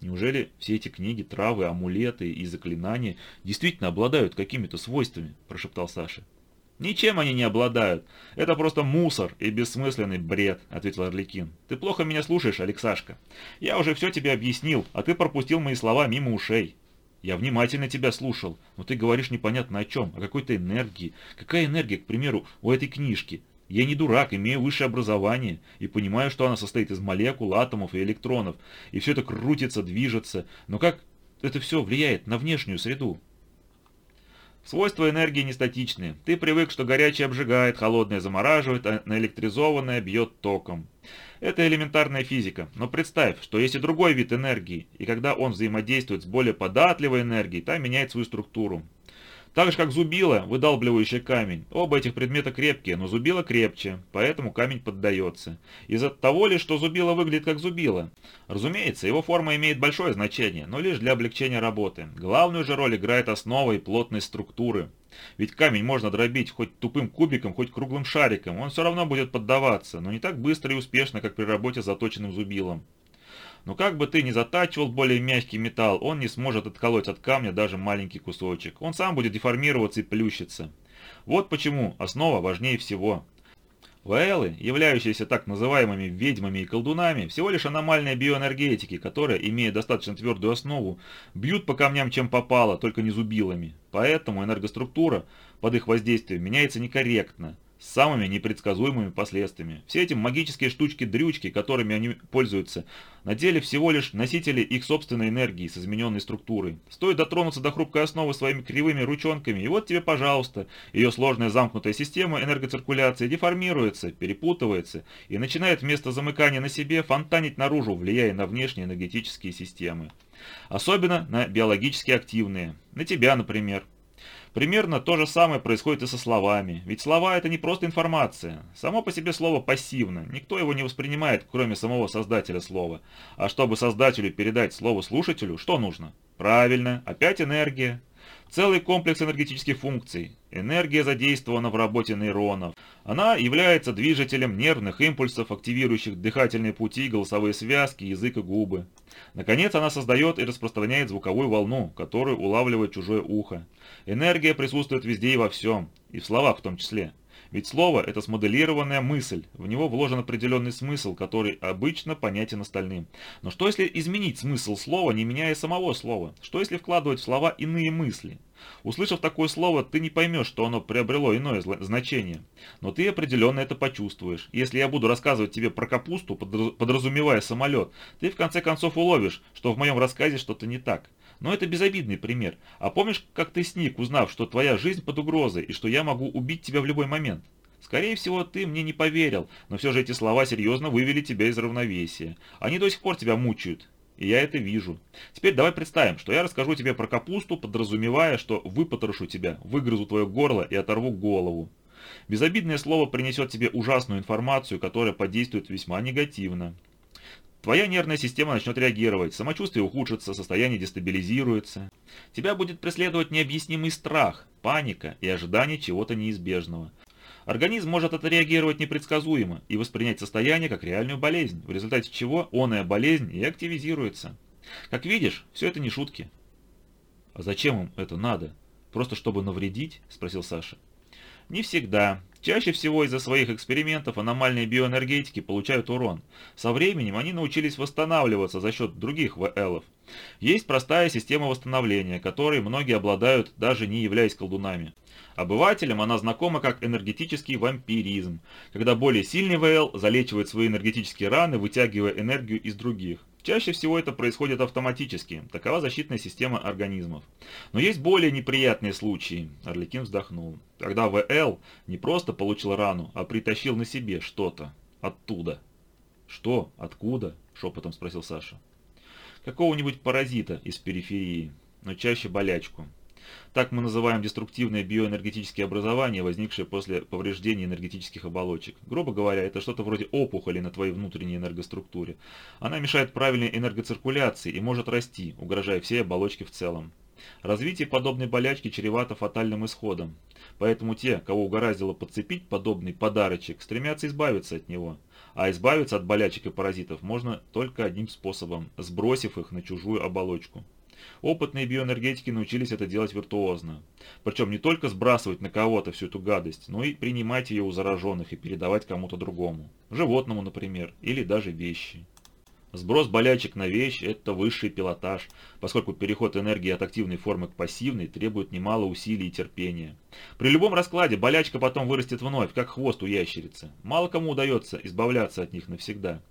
Неужели все эти книги, травы, амулеты и заклинания действительно обладают какими-то свойствами? Прошептал Саша. «Ничем они не обладают. Это просто мусор и бессмысленный бред», — ответил Орликин. «Ты плохо меня слушаешь, Алексашка. Я уже все тебе объяснил, а ты пропустил мои слова мимо ушей. Я внимательно тебя слушал, но ты говоришь непонятно о чем, о какой-то энергии. Какая энергия, к примеру, у этой книжки? Я не дурак, имею высшее образование и понимаю, что она состоит из молекул, атомов и электронов, и все это крутится, движется. Но как это все влияет на внешнюю среду? Свойства энергии не статичны. Ты привык, что горячее обжигает, холодное замораживает, а наэлектризованное бьет током. Это элементарная физика, но представь, что есть и другой вид энергии, и когда он взаимодействует с более податливой энергией, та меняет свою структуру. Так же, как зубило, выдалбливающий камень. Оба этих предмета крепкие, но зубило крепче, поэтому камень поддается. Из-за того ли, что зубило выглядит как зубило. Разумеется, его форма имеет большое значение, но лишь для облегчения работы. Главную же роль играет основа и плотность структуры. Ведь камень можно дробить хоть тупым кубиком, хоть круглым шариком, он все равно будет поддаваться, но не так быстро и успешно, как при работе с заточенным зубилом. Но как бы ты ни затачивал более мягкий металл, он не сможет отколоть от камня даже маленький кусочек. Он сам будет деформироваться и плющиться. Вот почему основа важнее всего. Ваэлы, являющиеся так называемыми ведьмами и колдунами, всего лишь аномальные биоэнергетики, которые, имея достаточно твердую основу, бьют по камням чем попало, только не зубилами. Поэтому энергоструктура под их воздействием меняется некорректно с самыми непредсказуемыми последствиями. Все эти магические штучки-дрючки, которыми они пользуются, на деле всего лишь носители их собственной энергии с измененной структурой. Стоит дотронуться до хрупкой основы своими кривыми ручонками, и вот тебе, пожалуйста, ее сложная замкнутая система энергоциркуляции деформируется, перепутывается и начинает вместо замыкания на себе фонтанить наружу, влияя на внешние энергетические системы. Особенно на биологически активные, на тебя, например. Примерно то же самое происходит и со словами, ведь слова это не просто информация. Само по себе слово пассивно, никто его не воспринимает, кроме самого создателя слова. А чтобы создателю передать слово слушателю, что нужно? Правильно, опять энергия. Целый комплекс энергетических функций. Энергия задействована в работе нейронов. Она является движителем нервных импульсов, активирующих дыхательные пути, голосовые связки, язык и губы. Наконец, она создает и распространяет звуковую волну, которую улавливает чужое ухо. Энергия присутствует везде и во всем, и в словах в том числе. Ведь слово – это смоделированная мысль, в него вложен определенный смысл, который обычно понятен остальным. Но что если изменить смысл слова, не меняя самого слова? Что если вкладывать в слова иные мысли? Услышав такое слово, ты не поймешь, что оно приобрело иное значение. Но ты определенно это почувствуешь. Если я буду рассказывать тебе про капусту, подразумевая самолет, ты в конце концов уловишь, что в моем рассказе что-то не так. Но это безобидный пример. А помнишь, как ты сник, узнав, что твоя жизнь под угрозой и что я могу убить тебя в любой момент? Скорее всего, ты мне не поверил, но все же эти слова серьезно вывели тебя из равновесия. Они до сих пор тебя мучают. И я это вижу. Теперь давай представим, что я расскажу тебе про капусту, подразумевая, что выпотрошу тебя, выгрызу твое горло и оторву голову. Безобидное слово принесет тебе ужасную информацию, которая подействует весьма негативно. Твоя нервная система начнет реагировать, самочувствие ухудшится, состояние дестабилизируется. Тебя будет преследовать необъяснимый страх, паника и ожидание чего-то неизбежного. Организм может отреагировать непредсказуемо и воспринять состояние как реальную болезнь, в результате чего оная болезнь и активизируется. Как видишь, все это не шутки. «А зачем им это надо? Просто чтобы навредить?» – спросил Саша. «Не всегда. Чаще всего из-за своих экспериментов аномальные биоэнергетики получают урон. Со временем они научились восстанавливаться за счет других ВЛов. Есть простая система восстановления, которой многие обладают, даже не являясь колдунами. Обывателям она знакома как энергетический вампиризм, когда более сильный ВЛ залечивает свои энергетические раны, вытягивая энергию из других. Чаще всего это происходит автоматически, такова защитная система организмов. Но есть более неприятные случаи, Орликин вздохнул, когда ВЛ не просто получил рану, а притащил на себе что-то оттуда. «Что? Откуда?» – шепотом спросил Саша. «Какого-нибудь паразита из периферии, но чаще болячку. Так мы называем деструктивные биоэнергетические образования, возникшие после повреждения энергетических оболочек. Грубо говоря, это что-то вроде опухоли на твоей внутренней энергоструктуре. Она мешает правильной энергоциркуляции и может расти, угрожая всей оболочке в целом. Развитие подобной болячки чревато фатальным исходом. Поэтому те, кого угораздило подцепить подобный подарочек, стремятся избавиться от него. А избавиться от болячек и паразитов можно только одним способом – сбросив их на чужую оболочку. Опытные биоэнергетики научились это делать виртуозно. Причем не только сбрасывать на кого-то всю эту гадость, но и принимать ее у зараженных и передавать кому-то другому. Животному, например, или даже вещи. Сброс болячек на вещь – это высший пилотаж, поскольку переход энергии от активной формы к пассивной требует немало усилий и терпения. При любом раскладе болячка потом вырастет вновь, как хвост у ящерицы. Мало кому удается избавляться от них навсегда.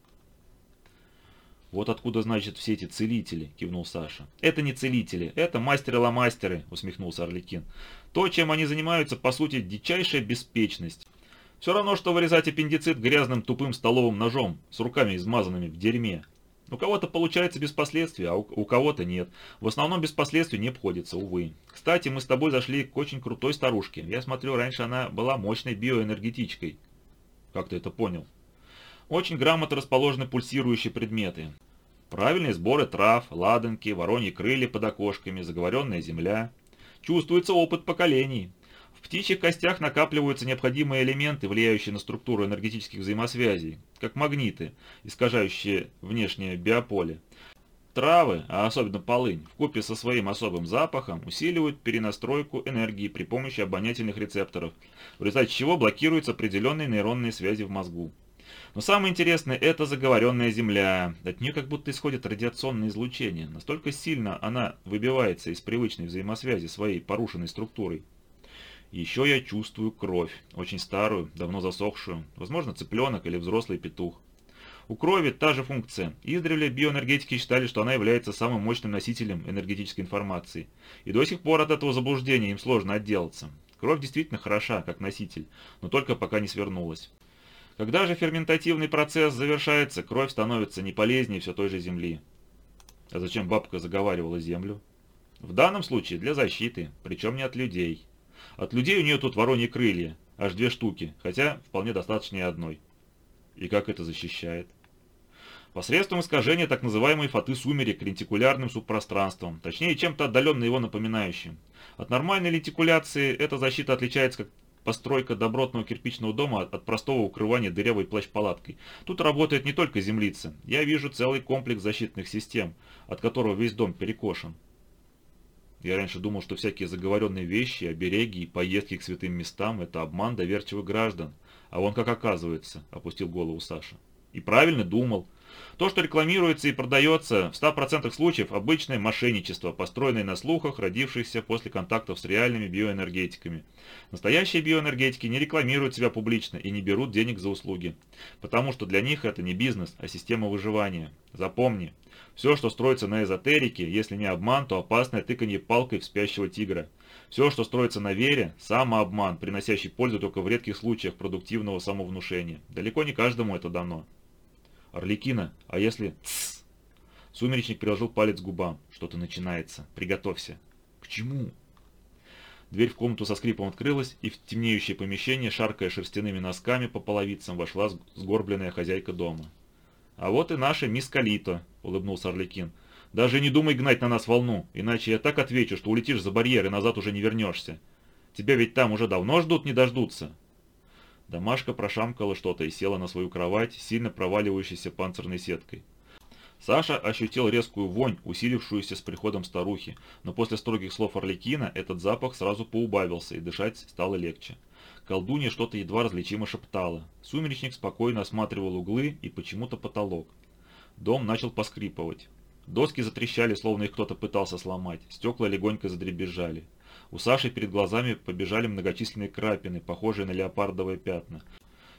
«Вот откуда, значит, все эти целители», – кивнул Саша. «Это не целители, это мастеры-ломастеры», – усмехнулся Орликин. «То, чем они занимаются, по сути, дичайшая беспечность. Все равно, что вырезать аппендицит грязным тупым столовым ножом, с руками измазанными в дерьме. У кого-то получается без последствий, а у, у кого-то нет. В основном без последствий не обходится, увы. Кстати, мы с тобой зашли к очень крутой старушке. Я смотрю, раньше она была мощной биоэнергетичкой». «Как ты это понял?» Очень грамотно расположены пульсирующие предметы. Правильные сборы трав, ладанки, вороньи крылья под окошками, заговоренная земля. Чувствуется опыт поколений. В птичьих костях накапливаются необходимые элементы, влияющие на структуру энергетических взаимосвязей, как магниты, искажающие внешнее биополе. Травы, а особенно полынь, в купе со своим особым запахом усиливают перенастройку энергии при помощи обонятельных рецепторов, в результате чего блокируются определенные нейронные связи в мозгу. Но самое интересное – это заговоренная Земля. От нее как будто исходит радиационное излучение. Настолько сильно она выбивается из привычной взаимосвязи своей порушенной структурой. Еще я чувствую кровь, очень старую, давно засохшую, возможно цыпленок или взрослый петух. У крови та же функция. Издревле биоэнергетики считали, что она является самым мощным носителем энергетической информации. И до сих пор от этого заблуждения им сложно отделаться. Кровь действительно хороша, как носитель, но только пока не свернулась. Когда же ферментативный процесс завершается, кровь становится не полезнее все той же земли. А зачем бабка заговаривала землю? В данном случае для защиты, причем не от людей. От людей у нее тут вороньи крылья, аж две штуки, хотя вполне достаточно и одной. И как это защищает? Посредством искажения так называемой фаты сумерек лентикулярным субпространством, точнее чем-то отдаленно его напоминающим. От нормальной лентикуляции эта защита отличается как постройка добротного кирпичного дома от простого укрывания дырявой плащ-палаткой. Тут работает не только землица. Я вижу целый комплекс защитных систем, от которого весь дом перекошен. Я раньше думал, что всякие заговоренные вещи, обереги и поездки к святым местам – это обман доверчивых граждан. А он как оказывается, опустил голову Саша. И правильно думал. То, что рекламируется и продается, в 100% случаев обычное мошенничество, построенное на слухах, родившихся после контактов с реальными биоэнергетиками. Настоящие биоэнергетики не рекламируют себя публично и не берут денег за услуги, потому что для них это не бизнес, а система выживания. Запомни, все, что строится на эзотерике, если не обман, то опасное тыканье палкой в спящего тигра. Все, что строится на вере, самообман, приносящий пользу только в редких случаях продуктивного самовнушения. Далеко не каждому это дано. Орликина, а если... Тссс! Сумеречник приложил палец к губам. Что-то начинается. Приготовься. К чему? Дверь в комнату со скрипом открылась, и в темнеющее помещение, шаркая шерстяными носками по половицам, вошла сгорбленная хозяйка дома. А вот и наша мисс Калито, улыбнулся Орликин. Даже не думай гнать на нас волну, иначе я так отвечу, что улетишь за барьер и назад уже не вернешься. Тебя ведь там уже давно ждут, не дождутся. Домашка прошамкала что-то и села на свою кровать, сильно проваливающейся панцирной сеткой. Саша ощутил резкую вонь, усилившуюся с приходом старухи, но после строгих слов Орликина этот запах сразу поубавился и дышать стало легче. Колдунья что-то едва различимо шептала. Сумеречник спокойно осматривал углы и почему-то потолок. Дом начал поскрипывать. Доски затрещали, словно их кто-то пытался сломать, стекла легонько задребезжали. У Саши перед глазами побежали многочисленные крапины, похожие на леопардовые пятна.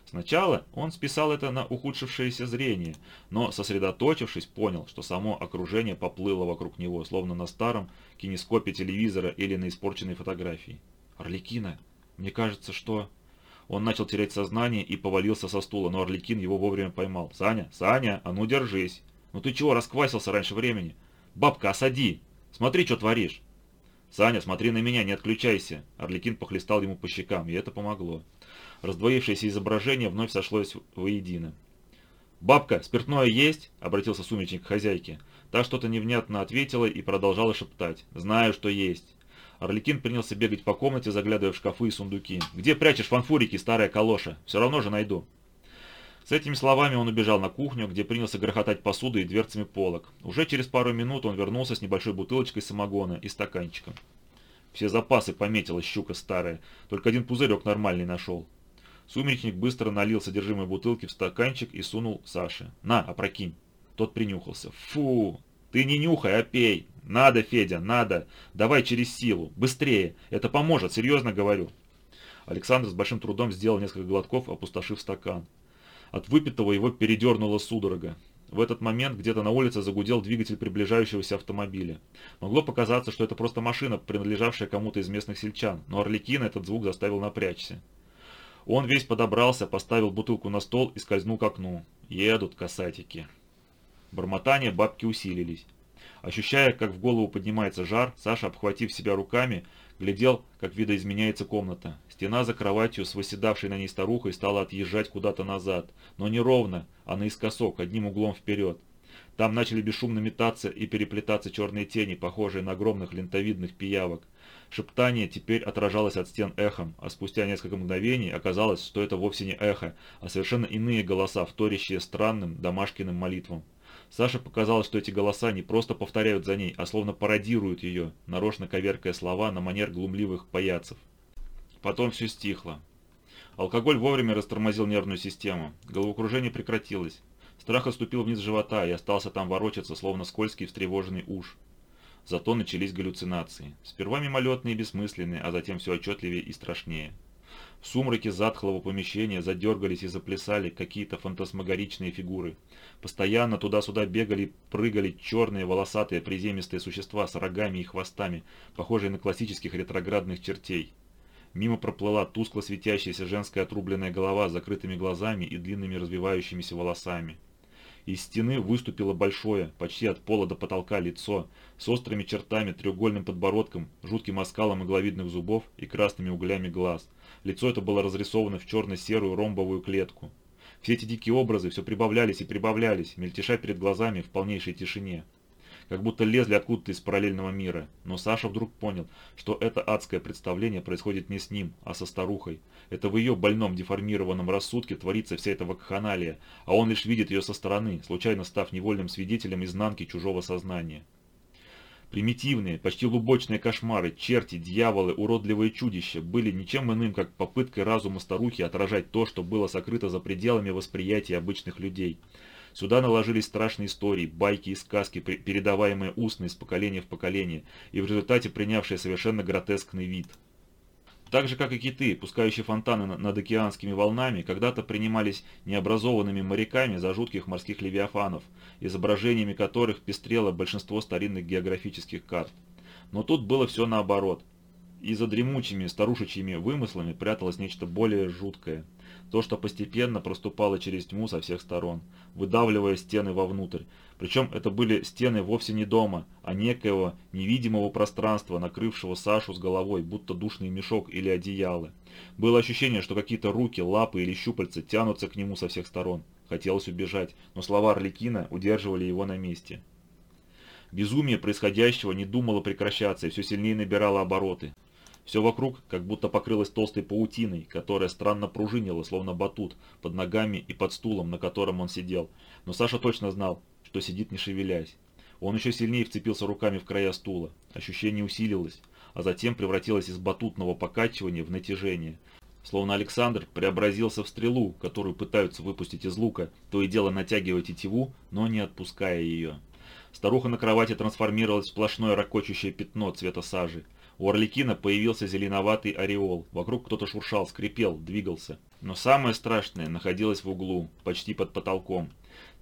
Сначала он списал это на ухудшившееся зрение, но, сосредоточившись, понял, что само окружение поплыло вокруг него, словно на старом кинескопе телевизора или на испорченной фотографии. «Орликина, мне кажется, что...» Он начал терять сознание и повалился со стула, но Орликин его вовремя поймал. «Саня, Саня, а ну держись! Ну ты чего расквасился раньше времени? Бабка, осади! Смотри, что творишь!» «Саня, смотри на меня, не отключайся!» Орликин похлестал ему по щекам, и это помогло. Раздвоившееся изображение вновь сошлось воедино. «Бабка, спиртное есть?» – обратился сумеречник к хозяйке. Та что-то невнятно ответила и продолжала шептать. «Знаю, что есть». Орликин принялся бегать по комнате, заглядывая в шкафы и сундуки. «Где прячешь фанфурики, старая калоша? Все равно же найду». С этими словами он убежал на кухню, где принялся грохотать посудой и дверцами полок. Уже через пару минут он вернулся с небольшой бутылочкой самогона и стаканчиком. Все запасы пометила щука старая, только один пузырек нормальный нашел. Сумеречник быстро налил содержимое бутылки в стаканчик и сунул Саше. «На, опрокинь». Тот принюхался. «Фу! Ты не нюхай, а пей! Надо, Федя, надо! Давай через силу! Быстрее! Это поможет, серьезно говорю!» Александр с большим трудом сделал несколько глотков, опустошив стакан. От выпитого его передернуло судорога. В этот момент где-то на улице загудел двигатель приближающегося автомобиля. Могло показаться, что это просто машина, принадлежавшая кому-то из местных сельчан, но Орликина этот звук заставил напрячься. Он весь подобрался, поставил бутылку на стол и скользнул к окну. Едут касатики. Бормотания бабки усилились. Ощущая, как в голову поднимается жар, Саша, обхватив себя руками, глядел, как видоизменяется комната. Стена за кроватью с выседавшей на ней старухой стала отъезжать куда-то назад, но не ровно, а наискосок, одним углом вперед. Там начали бесшумно метаться и переплетаться черные тени, похожие на огромных лентовидных пиявок. Шептание теперь отражалось от стен эхом, а спустя несколько мгновений оказалось, что это вовсе не эхо, а совершенно иные голоса, вторящие странным домашкиным молитвам. Саше показалось, что эти голоса не просто повторяют за ней, а словно пародируют ее, нарочно коверкая слова на манер глумливых паяцев. Потом все стихло. Алкоголь вовремя растормозил нервную систему. Головокружение прекратилось. Страх отступил вниз живота и остался там ворочаться, словно скользкий встревоженный уж. Зато начались галлюцинации. Сперва мимолетные и бессмысленные, а затем все отчетливее и страшнее. В сумраке затхлого помещения задергались и заплясали какие-то фантасмагоричные фигуры. Постоянно туда-сюда бегали, прыгали черные волосатые приземистые существа с рогами и хвостами, похожие на классических ретроградных чертей. Мимо проплыла тускло светящаяся женская отрубленная голова с закрытыми глазами и длинными развивающимися волосами. Из стены выступило большое, почти от пола до потолка лицо, с острыми чертами, треугольным подбородком, жутким оскалом игловидных зубов и красными углями глаз. Лицо это было разрисовано в черно-серую ромбовую клетку. Все эти дикие образы все прибавлялись и прибавлялись, мельтеша перед глазами в полнейшей тишине как будто лезли откуда-то из параллельного мира. Но Саша вдруг понял, что это адское представление происходит не с ним, а со старухой. Это в ее больном деформированном рассудке творится вся эта вакханалия, а он лишь видит ее со стороны, случайно став невольным свидетелем изнанки чужого сознания. Примитивные, почти лубочные кошмары, черти, дьяволы, уродливые чудища были ничем иным, как попыткой разума старухи отражать то, что было сокрыто за пределами восприятия обычных людей – Сюда наложились страшные истории, байки и сказки, передаваемые устно из поколения в поколение, и в результате принявшие совершенно гротескный вид. Так же, как и киты, пускающие фонтаны над океанскими волнами, когда-то принимались необразованными моряками за жутких морских левиафанов, изображениями которых пестрело большинство старинных географических карт. Но тут было все наоборот. И за дремучими старушечьими вымыслами пряталось нечто более жуткое – то, что постепенно проступало через тьму со всех сторон, выдавливая стены вовнутрь. Причем это были стены вовсе не дома, а некоего невидимого пространства, накрывшего Сашу с головой, будто душный мешок или одеяло. Было ощущение, что какие-то руки, лапы или щупальца тянутся к нему со всех сторон. Хотелось убежать, но слова Орликина удерживали его на месте. Безумие происходящего не думало прекращаться и все сильнее набирало обороты. Все вокруг как будто покрылось толстой паутиной, которая странно пружинила, словно батут, под ногами и под стулом, на котором он сидел. Но Саша точно знал, что сидит не шевелясь. Он еще сильнее вцепился руками в края стула. Ощущение усилилось, а затем превратилось из батутного покачивания в натяжение. Словно Александр преобразился в стрелу, которую пытаются выпустить из лука, то и дело натягивая тетиву, но не отпуская ее. Старуха на кровати трансформировалась в сплошное ракочущее пятно цвета сажи. У Орликина появился зеленоватый ореол. Вокруг кто-то шуршал, скрипел, двигался. Но самое страшное находилось в углу, почти под потолком.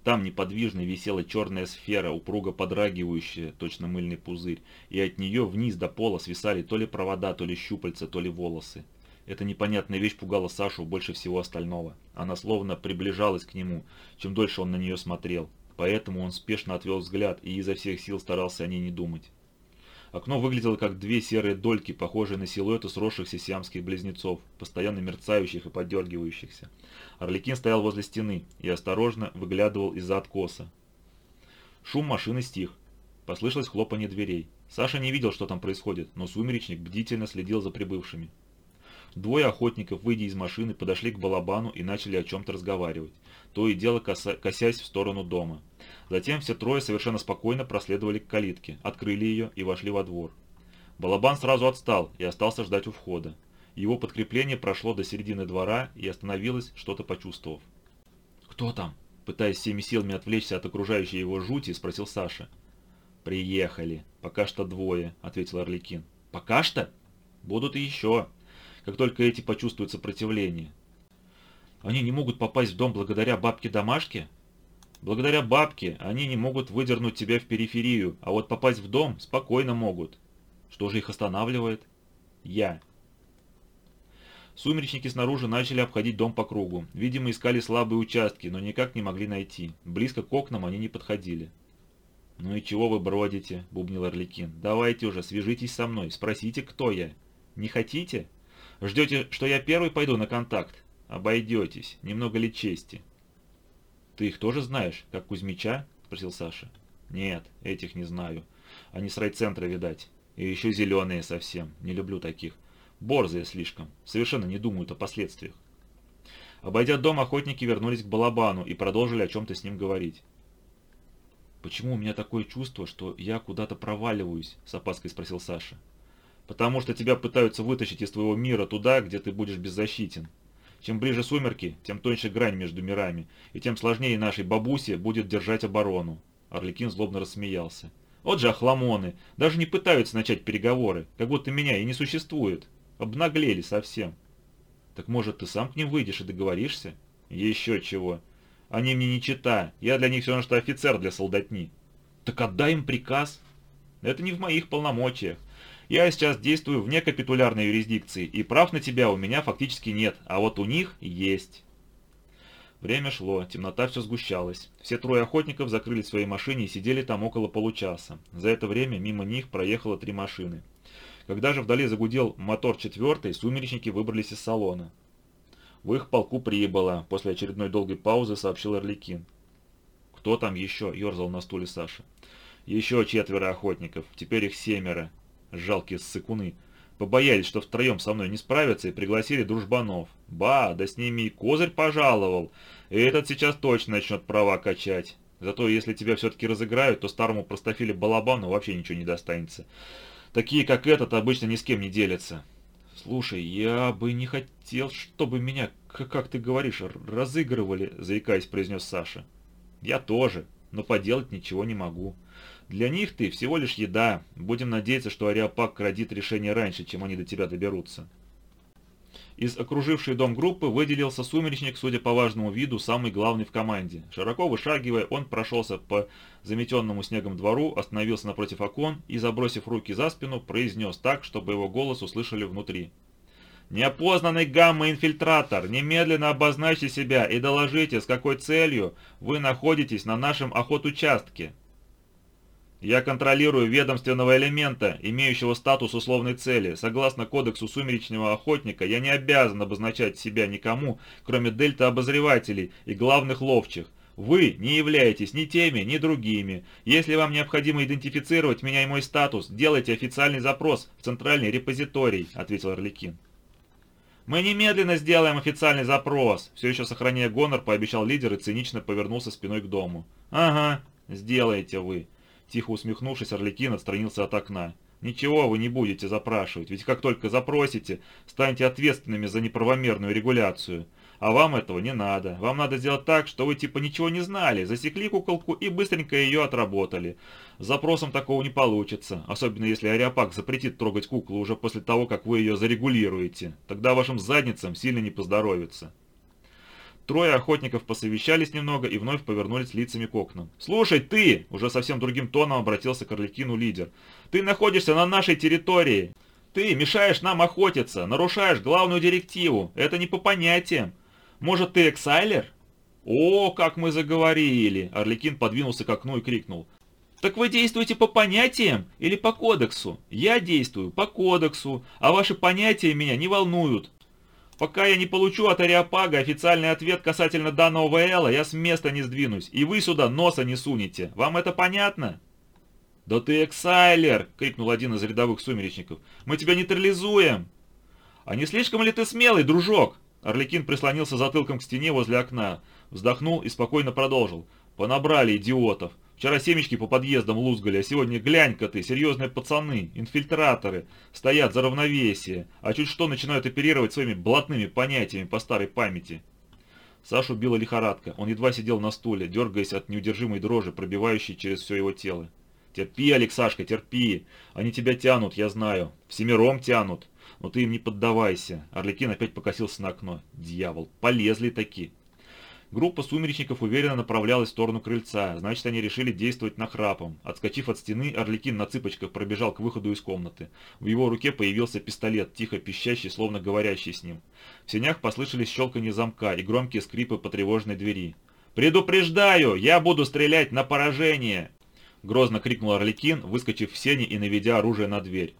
Там неподвижно висела черная сфера, упруго подрагивающая, точно мыльный пузырь, и от нее вниз до пола свисали то ли провода, то ли щупальца, то ли волосы. Эта непонятная вещь пугала Сашу больше всего остального. Она словно приближалась к нему, чем дольше он на нее смотрел. Поэтому он спешно отвел взгляд и изо всех сил старался о ней не думать. Окно выглядело как две серые дольки, похожие на силуэты сросшихся сиамских близнецов, постоянно мерцающих и подергивающихся. Орликин стоял возле стены и осторожно выглядывал из-за откоса. Шум машины стих. Послышалось хлопанье дверей. Саша не видел, что там происходит, но сумеречник бдительно следил за прибывшими. Двое охотников, выйдя из машины, подошли к балабану и начали о чем-то разговаривать, то и дело коса косясь в сторону дома. Затем все трое совершенно спокойно проследовали к калитке, открыли ее и вошли во двор. Балабан сразу отстал и остался ждать у входа. Его подкрепление прошло до середины двора и остановилось, что-то почувствовав. «Кто там?» Пытаясь всеми силами отвлечься от окружающей его жути, спросил Саша. «Приехали. Пока что двое», — ответил Орликин. «Пока что? Будут и еще, как только эти почувствуют сопротивление. Они не могут попасть в дом благодаря бабке-домашке?» Благодаря бабке они не могут выдернуть тебя в периферию, а вот попасть в дом спокойно могут. Что же их останавливает? Я. Сумеречники снаружи начали обходить дом по кругу. Видимо, искали слабые участки, но никак не могли найти. Близко к окнам они не подходили. «Ну и чего вы бродите?» – бубнил Орликин. «Давайте уже, свяжитесь со мной, спросите, кто я. Не хотите? Ждете, что я первый пойду на контакт? Обойдетесь, немного ли чести?» «Ты их тоже знаешь, как Кузьмича?» – спросил Саша. «Нет, этих не знаю. Они с райцентра, видать. И еще зеленые совсем. Не люблю таких. Борзые слишком. Совершенно не думают о последствиях». Обойдя дом, охотники вернулись к Балабану и продолжили о чем-то с ним говорить. «Почему у меня такое чувство, что я куда-то проваливаюсь?» – с опаской спросил Саша. «Потому что тебя пытаются вытащить из твоего мира туда, где ты будешь беззащитен. Чем ближе сумерки, тем тоньше грань между мирами, и тем сложнее нашей бабусе будет держать оборону. Орликин злобно рассмеялся. Вот же охламоны, даже не пытаются начать переговоры, как будто меня и не существует. Обнаглели совсем. Так может ты сам к ним выйдешь и договоришься? Еще чего. Они мне не чита, я для них все равно что офицер для солдатни. Так отдай им приказ. Это не в моих полномочиях. Я сейчас действую вне капитулярной юрисдикции, и прав на тебя у меня фактически нет, а вот у них есть. Время шло, темнота все сгущалась. Все трое охотников закрыли свои машины и сидели там около получаса. За это время мимо них проехало три машины. Когда же вдали загудел мотор четвертой, сумеречники выбрались из салона. В их полку прибыло, после очередной долгой паузы сообщил Орликин. «Кто там еще?» – ерзал на стуле Саша. «Еще четверо охотников, теперь их семеро. Жалкие ссыкуны. Побоялись, что втроем со мной не справятся, и пригласили дружбанов. Ба, да с ними и козырь пожаловал. И этот сейчас точно начнет права качать. Зато если тебя все-таки разыграют, то старому простофиле балабану вообще ничего не достанется. Такие, как этот, обычно ни с кем не делятся. «Слушай, я бы не хотел, чтобы меня, как ты говоришь, разыгрывали», — заикаясь, произнес Саша. «Я тоже, но поделать ничего не могу. Для них ты всего лишь еда. Будем надеяться, что Ариапак родит решение раньше, чем они до тебя доберутся. Из окружившей дом группы выделился сумеречник, судя по важному виду, самый главный в команде. Широко вышагивая, он прошелся по заметенному снегом двору, остановился напротив окон и, забросив руки за спину, произнес так, чтобы его голос услышали внутри. «Неопознанный гамма-инфильтратор, немедленно обозначьте себя и доложите, с какой целью вы находитесь на нашем охотучастке». Я контролирую ведомственного элемента, имеющего статус условной цели. Согласно кодексу сумеречного охотника, я не обязан обозначать себя никому, кроме дельта-обозревателей и главных ловчих. Вы не являетесь ни теми, ни другими. Если вам необходимо идентифицировать меня и мой статус, делайте официальный запрос в центральный репозиторий», — ответил Орликин. «Мы немедленно сделаем официальный запрос», — все еще сохраняя гонор, пообещал лидер и цинично повернулся спиной к дому. «Ага, сделаете вы». Тихо усмехнувшись, Орликин отстранился от окна. «Ничего вы не будете запрашивать, ведь как только запросите, станете ответственными за неправомерную регуляцию. А вам этого не надо. Вам надо сделать так, что вы типа ничего не знали, засекли куколку и быстренько ее отработали. С запросом такого не получится, особенно если Ариапак запретит трогать куклу уже после того, как вы ее зарегулируете. Тогда вашим задницам сильно не поздоровится. Трое охотников посовещались немного и вновь повернулись лицами к окнам. «Слушай, ты!» – уже совсем другим тоном обратился к Орликину лидер. «Ты находишься на нашей территории. Ты мешаешь нам охотиться, нарушаешь главную директиву. Это не по понятиям. Может, ты эксайлер?» «О, как мы заговорили!» Орликин подвинулся к окну и крикнул. «Так вы действуете по понятиям или по кодексу? Я действую по кодексу, а ваши понятия меня не волнуют. Пока я не получу от Ариапага официальный ответ касательно данного ВЛ, я с места не сдвинусь, и вы сюда носа не сунете. Вам это понятно?» «Да ты эксайлер!» — крикнул один из рядовых сумеречников. «Мы тебя нейтрализуем!» «А не слишком ли ты смелый, дружок?» Орликин прислонился затылком к стене возле окна, вздохнул и спокойно продолжил. «Понабрали идиотов. Вчера семечки по подъездам лузгали, а сегодня глянь-ка ты, серьезные пацаны, инфильтраторы, стоят за равновесие, а чуть что начинают оперировать своими блатными понятиями по старой памяти». Сашу била лихорадка. Он едва сидел на стуле, дергаясь от неудержимой дрожи, пробивающей через все его тело. «Терпи, Алексашка, терпи. Они тебя тянут, я знаю. Всемиром тянут но ты им не поддавайся. Орликин опять покосился на окно. Дьявол, полезли таки. Группа сумеречников уверенно направлялась в сторону крыльца, значит они решили действовать нахрапом. Отскочив от стены, Орликин на цыпочках пробежал к выходу из комнаты. В его руке появился пистолет, тихо пищащий, словно говорящий с ним. В сенях послышались щелканье замка и громкие скрипы потревоженной двери. «Предупреждаю! Я буду стрелять на поражение!» Грозно крикнул Орликин, выскочив в сене и наведя оружие на дверь.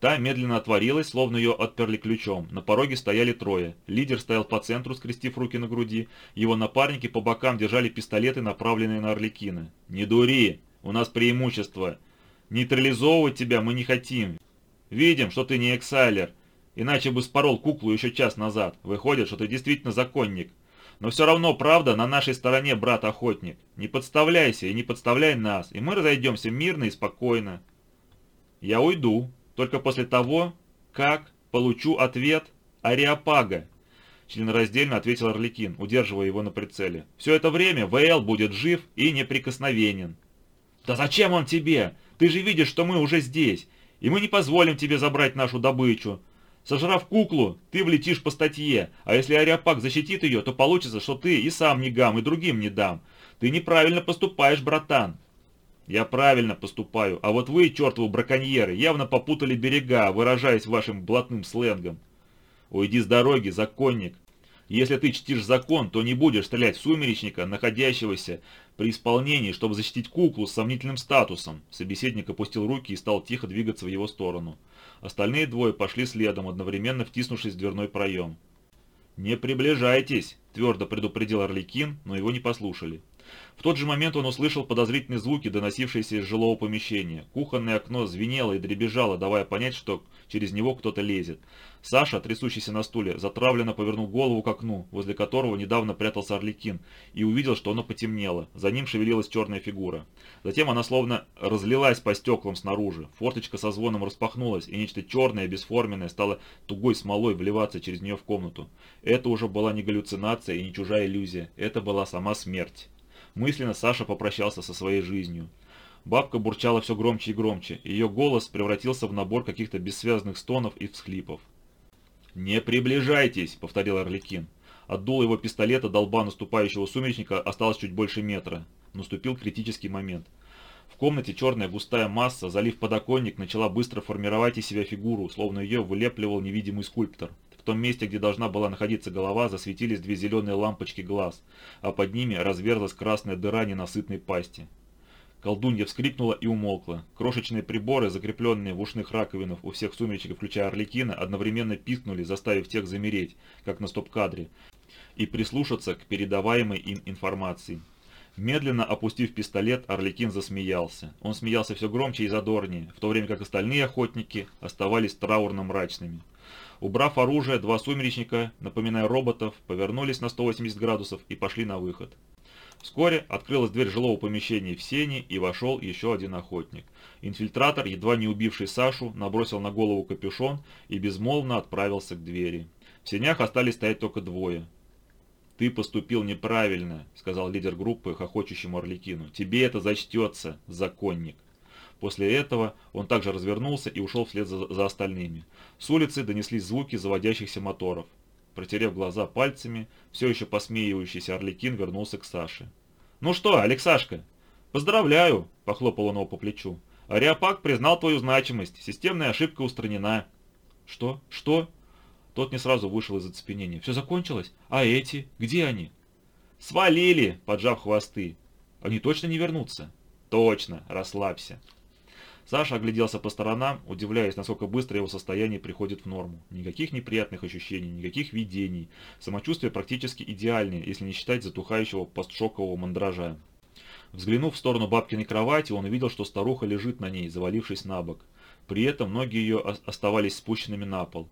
Та медленно отворилась, словно ее отперли ключом. На пороге стояли трое. Лидер стоял по центру, скрестив руки на груди. Его напарники по бокам держали пистолеты, направленные на Орликина. «Не дури! У нас преимущество! Нейтрализовывать тебя мы не хотим. Видим, что ты не эксайлер, иначе бы спорол куклу еще час назад. Выходит, что ты действительно законник. Но все равно правда на нашей стороне, брат-охотник. Не подставляйся и не подставляй нас, и мы разойдемся мирно и спокойно». «Я уйду», только после того, как получу ответ Ариапага. Членораздельно ответил Орликин, удерживая его на прицеле. Все это время ВЛ будет жив и неприкосновенен. Да зачем он тебе? Ты же видишь, что мы уже здесь, и мы не позволим тебе забрать нашу добычу. Сожрав куклу, ты влетишь по статье, а если Ариапак защитит ее, то получится, что ты и сам не гам, и другим не дам. Ты неправильно поступаешь, братан. Я правильно поступаю, а вот вы, чертовы браконьеры, явно попутали берега, выражаясь вашим блатным сленгом. Уйди с дороги, законник. Если ты чтишь закон, то не будешь стрелять в сумеречника, находящегося при исполнении, чтобы защитить куклу с сомнительным статусом. Собеседник опустил руки и стал тихо двигаться в его сторону. Остальные двое пошли следом, одновременно втиснувшись в дверной проем. «Не приближайтесь», – твердо предупредил Орликин, но его не послушали. В тот же момент он услышал подозрительные звуки, доносившиеся из жилого помещения. Кухонное окно звенело и дребезжало, давая понять, что через него кто-то лезет. Саша, трясущийся на стуле, затравленно повернул голову к окну, возле которого недавно прятался Орликин, и увидел, что оно потемнело. За ним шевелилась черная фигура. Затем она словно разлилась по стеклам снаружи. Форточка со звоном распахнулась, и нечто черное, бесформенное, стало тугой смолой вливаться через нее в комнату. Это уже была не галлюцинация и не чужая иллюзия. Это была сама смерть. Мысленно Саша попрощался со своей жизнью. Бабка бурчала все громче и громче, и ее голос превратился в набор каких-то бессвязных стонов и всхлипов. «Не приближайтесь!» — повторил Орликин. От дула его пистолета долба наступающего сумеречника осталось чуть больше метра. Наступил критический момент. В комнате черная густая масса, залив подоконник, начала быстро формировать из себя фигуру, словно ее вылепливал невидимый скульптор том месте, где должна была находиться голова, засветились две зеленые лампочки глаз, а под ними разверзлась красная дыра ненасытной пасти. Колдунья вскрикнула и умолкла. Крошечные приборы, закрепленные в ушных раковинах у всех сумеречников, включая Орликина, одновременно пискнули, заставив тех замереть, как на стоп-кадре, и прислушаться к передаваемой им информации. Медленно опустив пистолет, Орликин засмеялся. Он смеялся все громче и задорнее, в то время как остальные охотники оставались траурно-мрачными. Убрав оружие, два сумеречника, напоминая роботов, повернулись на 180 градусов и пошли на выход. Вскоре открылась дверь жилого помещения в сене и вошел еще один охотник. Инфильтратор, едва не убивший Сашу, набросил на голову капюшон и безмолвно отправился к двери. В сенях остались стоять только двое. «Ты поступил неправильно», — сказал лидер группы хохочущему Орликину. «Тебе это зачтется, законник». После этого он также развернулся и ушел вслед за, за остальными. С улицы донеслись звуки заводящихся моторов. Протерев глаза пальцами, все еще посмеивающийся Орликин вернулся к Саше. «Ну что, Алексашка?» «Поздравляю!» – похлопал он его по плечу. «Ариапак признал твою значимость. Системная ошибка устранена». «Что? Что?» Тот не сразу вышел из оцепенения. «Все закончилось? А эти? Где они?» «Свалили!» – поджав хвосты. «Они точно не вернутся?» «Точно! Расслабься!» Саша огляделся по сторонам, удивляясь, насколько быстро его состояние приходит в норму. Никаких неприятных ощущений, никаких видений. Самочувствие практически идеальное, если не считать затухающего постшокового мандража. Взглянув в сторону бабкиной кровати, он увидел, что старуха лежит на ней, завалившись на бок. При этом ноги ее оставались спущенными на пол.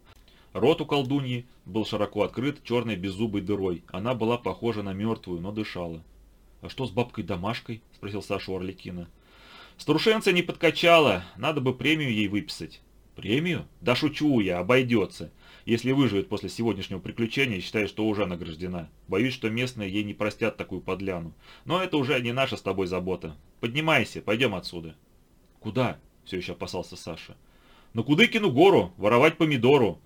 Рот у колдуньи был широко открыт черной беззубой дырой. Она была похожа на мертвую, но дышала. «А что с бабкой-домашкой?» – спросил Саша у Орликина. Старушенца не подкачала, надо бы премию ей выписать. Премию? Да шучу я, обойдется. Если выживет после сегодняшнего приключения, считаю, что уже награждена. Боюсь, что местные ей не простят такую подляну. Но это уже не наша с тобой забота. Поднимайся, пойдем отсюда. Куда? Все еще опасался Саша. На Кудыкину гору, воровать помидору.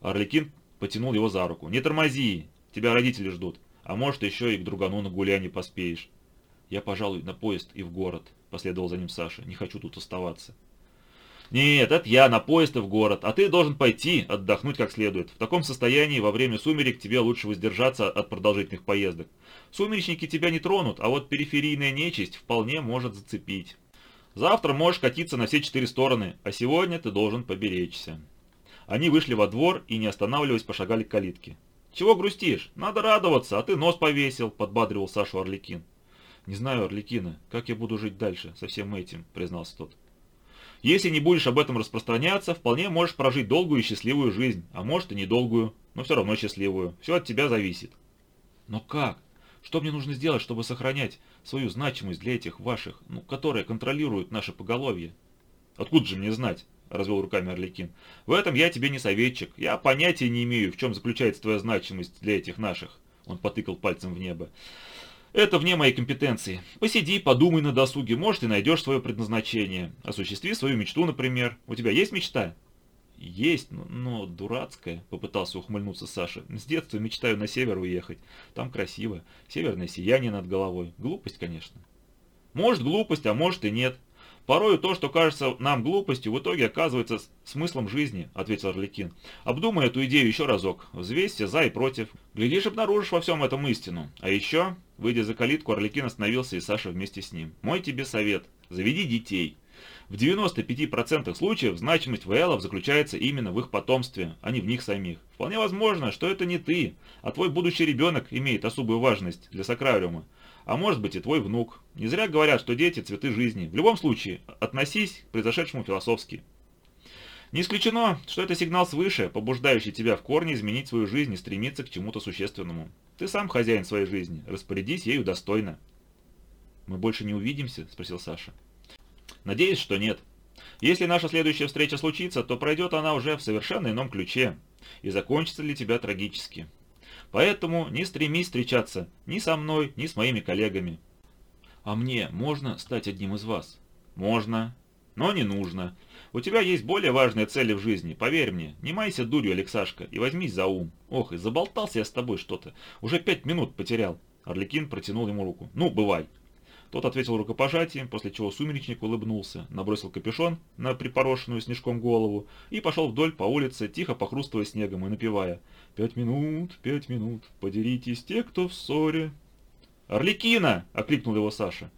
Орликин потянул его за руку. Не тормози, тебя родители ждут. А может, еще и к другану на гуляние поспеешь. Я, пожалуй, на поезд и в город, последовал за ним Саша. Не хочу тут оставаться. «Нет, это я на поезд и в город, а ты должен пойти, отдохнуть как следует. В таком состоянии во время сумерек тебе лучше воздержаться от продолжительных поездок. Сумеречники тебя не тронут, а вот периферийная нечисть вполне может зацепить. Завтра можешь катиться на все четыре стороны, а сегодня ты должен поберечься». Они вышли во двор и, не останавливаясь, пошагали к калитке. «Чего грустишь? Надо радоваться, а ты нос повесил», — подбадривал Сашу Орликин. «Не знаю, Орликина, как я буду жить дальше со всем этим», — признался тот. «Если не будешь об этом распространяться, вполне можешь прожить долгую и счастливую жизнь, а может и недолгую, но все равно счастливую. Все от тебя зависит». «Но как? Что мне нужно сделать, чтобы сохранять свою значимость для этих ваших, ну, которые контролируют наше поголовье?» «Откуда же мне знать?» — развел руками Орликин. «В этом я тебе не советчик. Я понятия не имею, в чем заключается твоя значимость для этих наших». Он потыкал пальцем в небо. Это вне моей компетенции. Посиди, подумай на досуге, может и найдешь свое предназначение. Осуществи свою мечту, например. У тебя есть мечта? Есть, но, но дурацкая, попытался ухмыльнуться Саша. С детства мечтаю на север уехать. Там красиво. Северное сияние над головой. Глупость, конечно. Может глупость, а может и нет. Порою то, что кажется нам глупостью, в итоге оказывается смыслом жизни, ответил Орликин. Обдумай эту идею еще разок. Взвесься за и против. Глядишь, обнаружишь во всем этом истину. А еще, выйдя за калитку, Орликин остановился и Саша вместе с ним. Мой тебе совет. Заведи детей. В 95% случаев значимость ВЛов заключается именно в их потомстве, а не в них самих. Вполне возможно, что это не ты, а твой будущий ребенок имеет особую важность для Сакрариума а может быть и твой внук. Не зря говорят, что дети – цветы жизни. В любом случае, относись к произошедшему философски. Не исключено, что это сигнал свыше, побуждающий тебя в корне изменить свою жизнь и стремиться к чему-то существенному. Ты сам хозяин своей жизни, распорядись ею достойно. «Мы больше не увидимся?» – спросил Саша. «Надеюсь, что нет. Если наша следующая встреча случится, то пройдет она уже в совершенно ином ключе. И закончится ли тебя трагически. Поэтому не стремись встречаться ни со мной, ни с моими коллегами. А мне можно стать одним из вас? Можно, но не нужно. У тебя есть более важные цели в жизни, поверь мне. Не майся дурью, Алексашка, и возьмись за ум. Ох, и заболтался я с тобой что-то. Уже пять минут потерял. Орликин протянул ему руку. Ну, бывай. Тот ответил рукопожатием, после чего сумеречник улыбнулся, набросил капюшон на припорошенную снежком голову и пошел вдоль по улице, тихо похрустывая снегом и напевая «Пять минут, пять минут, подеритесь те, кто в ссоре». «Орликина!» — окликнул его Саша.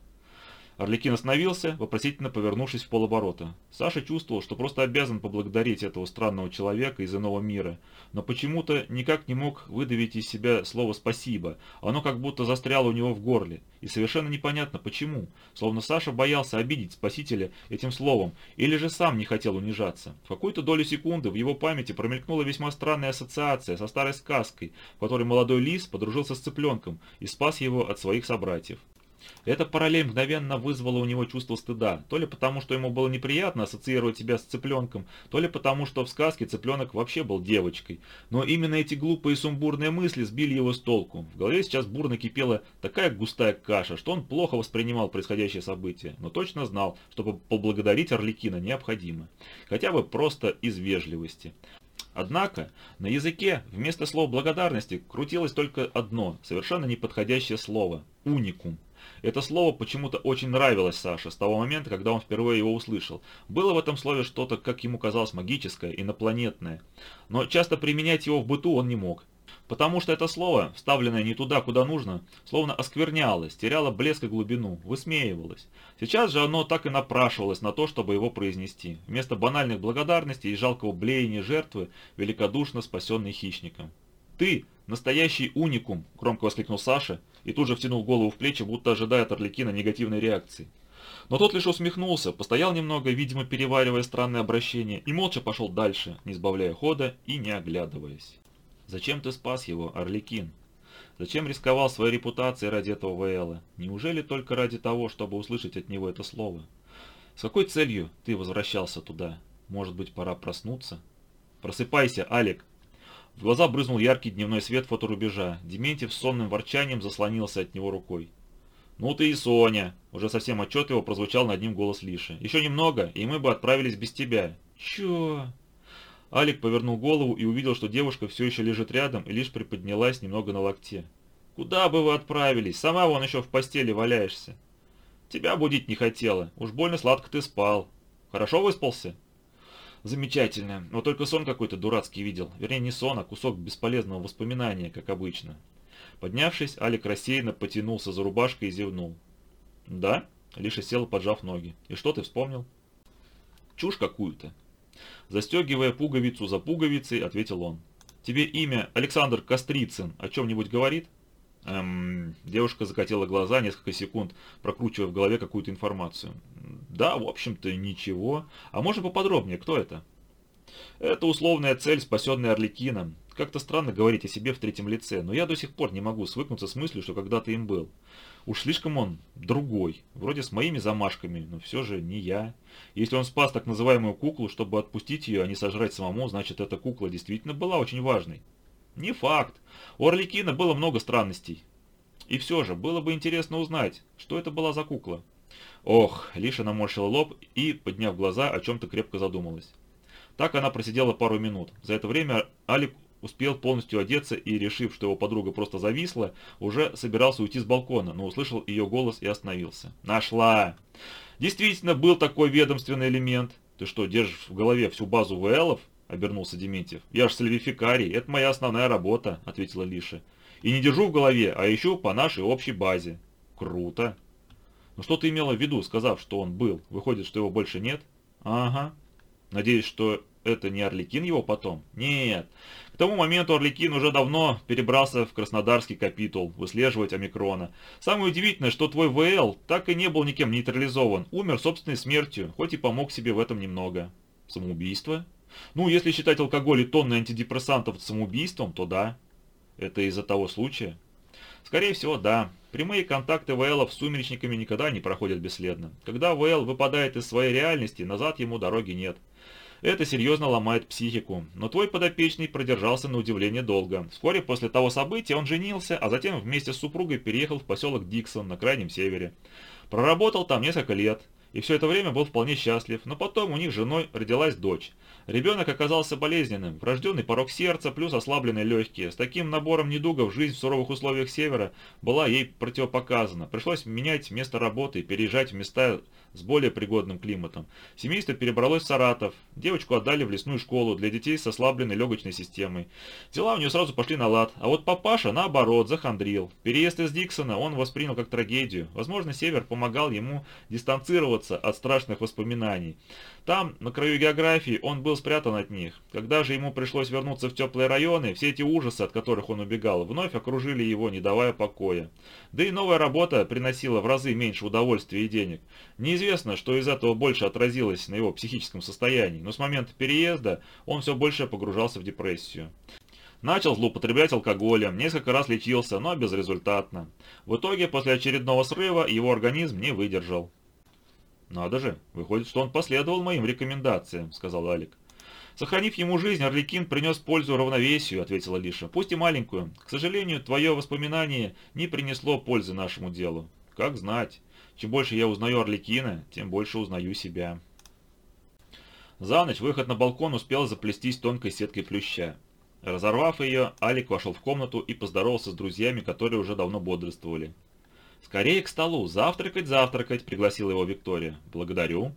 Орликин остановился, вопросительно повернувшись в полоборота. Саша чувствовал, что просто обязан поблагодарить этого странного человека из иного мира, но почему-то никак не мог выдавить из себя слово «спасибо». Оно как будто застряло у него в горле. И совершенно непонятно почему. Словно Саша боялся обидеть спасителя этим словом, или же сам не хотел унижаться. В какую-то долю секунды в его памяти промелькнула весьма странная ассоциация со старой сказкой, в которой молодой лис подружился с цыпленком и спас его от своих собратьев. Эта параллель мгновенно вызвала у него чувство стыда, то ли потому, что ему было неприятно ассоциировать себя с цыпленком, то ли потому, что в сказке цыпленок вообще был девочкой. Но именно эти глупые сумбурные мысли сбили его с толку. В голове сейчас бурно кипела такая густая каша, что он плохо воспринимал происходящее событие, но точно знал, чтобы поблагодарить Орликина необходимо. Хотя бы просто из вежливости. Однако на языке вместо слова благодарности крутилось только одно, совершенно неподходящее слово – уникум. Это слово почему-то очень нравилось Саше с того момента, когда он впервые его услышал. Было в этом слове что-то, как ему казалось, магическое, инопланетное. Но часто применять его в быту он не мог. Потому что это слово, вставленное не туда, куда нужно, словно осквернялось, теряло блеск и глубину, высмеивалось. Сейчас же оно так и напрашивалось на то, чтобы его произнести. Вместо банальных благодарностей и жалкого блеяния жертвы, великодушно спасенный хищником. «Ты – настоящий уникум!» – громко воскликнул Саша и тут же втянул голову в плечи, будто ожидая от Орликина негативной реакции. Но тот лишь усмехнулся, постоял немного, видимо, переваривая странное обращение, и молча пошел дальше, не сбавляя хода и не оглядываясь. «Зачем ты спас его, Орликин? Зачем рисковал своей репутацией ради этого ВЛа? Неужели только ради того, чтобы услышать от него это слово? С какой целью ты возвращался туда? Может быть, пора проснуться? Просыпайся, Алик!» В глаза брызнул яркий дневной свет фоторубежа. Дементьев с сонным ворчанием заслонился от него рукой. «Ну ты и Соня!» – уже совсем отчетливо прозвучал над ним голос Лиши. «Еще немного, и мы бы отправились без тебя». «Чё?» Алик повернул голову и увидел, что девушка все еще лежит рядом и лишь приподнялась немного на локте. «Куда бы вы отправились? Сама вон еще в постели валяешься». «Тебя будить не хотела. Уж больно сладко ты спал. Хорошо выспался?» Замечательно. Но только сон какой-то дурацкий видел. Вернее, не сон, а кусок бесполезного воспоминания, как обычно. Поднявшись, Алик рассеянно потянулся за рубашкой и зевнул. «Да?» — Лиша села, поджав ноги. «И что ты вспомнил?» «Чушь какую-то». Застегивая пуговицу за пуговицей, ответил он. «Тебе имя Александр Кострицын о чем-нибудь говорит?» Эм, девушка закатила глаза несколько секунд, прокручивая в голове какую-то информацию. Да, в общем-то, ничего. А можно поподробнее, кто это? Это условная цель, спасенная Орликином. Как-то странно говорить о себе в третьем лице, но я до сих пор не могу свыкнуться с мыслью, что когда-то им был. Уж слишком он другой, вроде с моими замашками, но все же не я. Если он спас так называемую куклу, чтобы отпустить ее, а не сожрать самому, значит эта кукла действительно была очень важной. Не факт. У Орликина было много странностей. И все же, было бы интересно узнать, что это была за кукла. Ох, Лиша наморщила лоб и, подняв глаза, о чем-то крепко задумалась. Так она просидела пару минут. За это время Алик успел полностью одеться и, решив, что его подруга просто зависла, уже собирался уйти с балкона, но услышал ее голос и остановился. «Нашла! Действительно, был такой ведомственный элемент. Ты что, держишь в голове всю базу ВЛов?» — обернулся Дементьев. «Я ж сальвификарий, это моя основная работа», — ответила Лиша. «И не держу в голове, а ищу по нашей общей базе». «Круто». «Ну что ты имела в виду, сказав, что он был? Выходит, что его больше нет?» «Ага. Надеюсь, что это не Орликин его потом?» «Нет. К тому моменту Орликин уже давно перебрался в Краснодарский капитул, выслеживать омикрона. Самое удивительное, что твой ВЛ так и не был никем нейтрализован, умер собственной смертью, хоть и помог себе в этом немного». «Самоубийство?» Ну, если считать алкоголь и тонны антидепрессантов самоубийством, то да. Это из-за того случая? Скорее всего, да. Прямые контакты ВЛов с сумеречниками никогда не проходят бесследно. Когда ВЛ выпадает из своей реальности, назад ему дороги нет. Это серьезно ломает психику. Но твой подопечный продержался на удивление долго. Вскоре после того события он женился, а затем вместе с супругой переехал в поселок Диксон на крайнем севере. Проработал там несколько лет и все это время был вполне счастлив, но потом у них с женой родилась дочь. Ребенок оказался болезненным, врожденный порог сердца плюс ослабленные легкие. С таким набором недугов жизнь в суровых условиях севера была ей противопоказана. Пришлось менять место работы переезжать в места с более пригодным климатом. Семейство перебралось в Саратов. Девочку отдали в лесную школу для детей с ослабленной легочной системой. Дела у нее сразу пошли на лад, а вот папаша, наоборот, захандрил. Переезд из Диксона он воспринял как трагедию. Возможно, Север помогал ему дистанцироваться от страшных воспоминаний. Там, на краю географии, он был спрятан от них. Когда же ему пришлось вернуться в теплые районы, все эти ужасы, от которых он убегал, вновь окружили его, не давая покоя. Да и новая работа приносила в разы меньше удовольствия и денег. Неизвестно, что из этого больше отразилось на его психическом состоянии, но с момента переезда он все больше погружался в депрессию. Начал злоупотреблять алкоголем, несколько раз лечился, но безрезультатно. В итоге, после очередного срыва, его организм не выдержал. «Надо же, выходит, что он последовал моим рекомендациям», — сказал Алик. «Сохранив ему жизнь, Орликин принес пользу равновесию», — ответила Лиша. «Пусть и маленькую. К сожалению, твое воспоминание не принесло пользы нашему делу. Как знать. Чем больше я узнаю Орликина, тем больше узнаю себя». За ночь выход на балкон успел заплестись тонкой сеткой плюща. Разорвав ее, Алик вошел в комнату и поздоровался с друзьями, которые уже давно бодрствовали. «Скорее к столу! Завтракать, завтракать!» – пригласила его Виктория. «Благодарю!»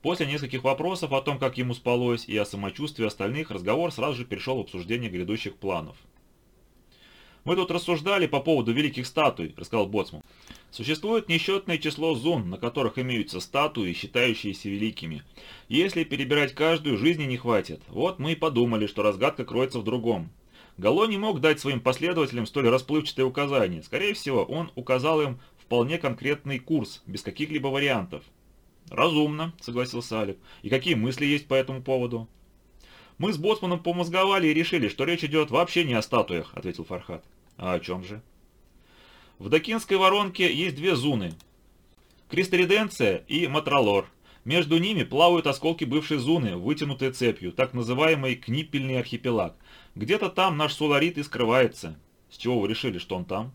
После нескольких вопросов о том, как ему спалось, и о самочувствии остальных, разговор сразу же перешел в обсуждение грядущих планов. «Мы тут рассуждали по поводу великих статуй», – рассказал Боцман. «Существует несчетное число зон, на которых имеются статуи, считающиеся великими. Если перебирать каждую, жизни не хватит. Вот мы и подумали, что разгадка кроется в другом. Гало не мог дать своим последователям столь расплывчатые указания. Скорее всего, он указал им вполне конкретный курс, без каких-либо вариантов. «Разумно», — согласился Алик. «И какие мысли есть по этому поводу?» «Мы с Боцманом помозговали и решили, что речь идет вообще не о статуях», — ответил Фархат. «А о чем же?» «В Докинской воронке есть две зуны. Кристориденция и Матралор. Между ними плавают осколки бывшей зуны, вытянутые цепью, так называемый книппельный архипелаг. Где-то там наш Суларит и скрывается. С чего вы решили, что он там?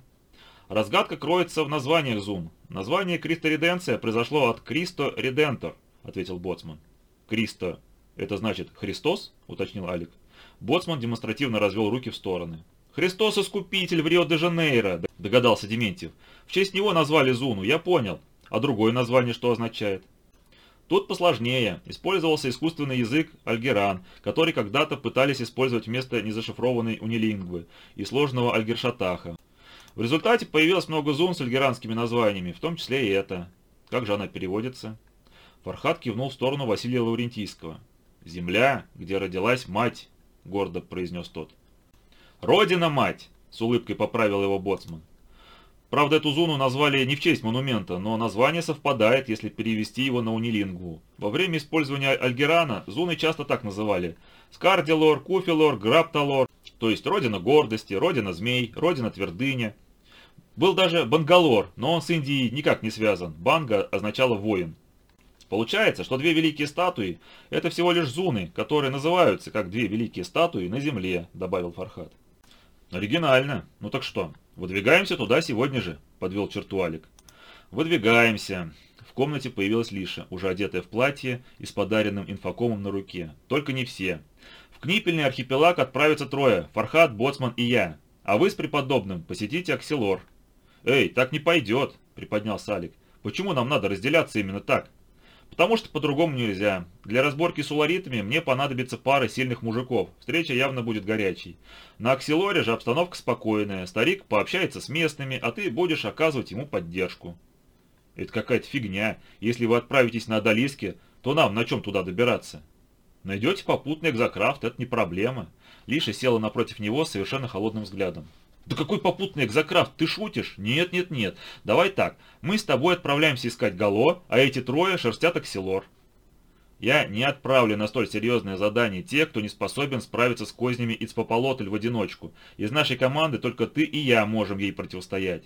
Разгадка кроется в названиях зун. Название Кристориденция произошло от Кристо Редентор, ответил Боцман. Кристо, это значит Христос? уточнил Алик. Боцман демонстративно развел руки в стороны. «Христос Искупитель в Рио-де-Жанейро», — догадался Дементьев. «В честь него назвали Зуну, я понял. А другое название что означает?» Тут посложнее. Использовался искусственный язык альгеран, который когда-то пытались использовать вместо незашифрованной унилингвы и сложного альгершатаха. В результате появилось много зун с альгеранскими названиями, в том числе и это. Как же она переводится? Фархат кивнул в сторону Василия Лаврентийского. «Земля, где родилась мать», — гордо произнес тот. «Родина-мать», — с улыбкой поправил его боцман. Правда, эту зону назвали не в честь монумента, но название совпадает, если перевести его на унилингву. Во время использования Альгерана зоны часто так называли. Скардилор, Куфилор, Грапталор, то есть родина гордости, родина змей, родина твердыня. Был даже Бангалор, но он с Индией никак не связан. Банга означало воин. Получается, что две великие статуи – это всего лишь зуны, которые называются как две великие статуи на земле, добавил Фархат. Оригинально. Ну так что, выдвигаемся туда сегодня же, подвел черту Алик. Выдвигаемся. В комнате появилась Лиша, уже одетая в платье и с подаренным инфокомом на руке. Только не все. В Книпельный архипелаг отправятся трое, Фархат, Боцман и я. А вы с преподобным посетите Аксилор. Эй, так не пойдет, приподнял Салик. Почему нам надо разделяться именно так? Потому что по-другому нельзя. Для разборки с уларитами мне понадобится пара сильных мужиков. Встреча явно будет горячей. На Аксилоре же обстановка спокойная. Старик пообщается с местными, а ты будешь оказывать ему поддержку. Это какая-то фигня. Если вы отправитесь на Адалиске, то нам на чем туда добираться? Найдете попутный экзокрафт, это не проблема. Лиша села напротив него с совершенно холодным взглядом. «Да какой попутный экзокрафт? Ты шутишь? Нет, нет, нет. Давай так. Мы с тобой отправляемся искать Гало, а эти трое шерстят Аксилор. Я не отправлю на столь серьезное задание тех, кто не способен справиться с кознями Ицпополотль в одиночку. Из нашей команды только ты и я можем ей противостоять.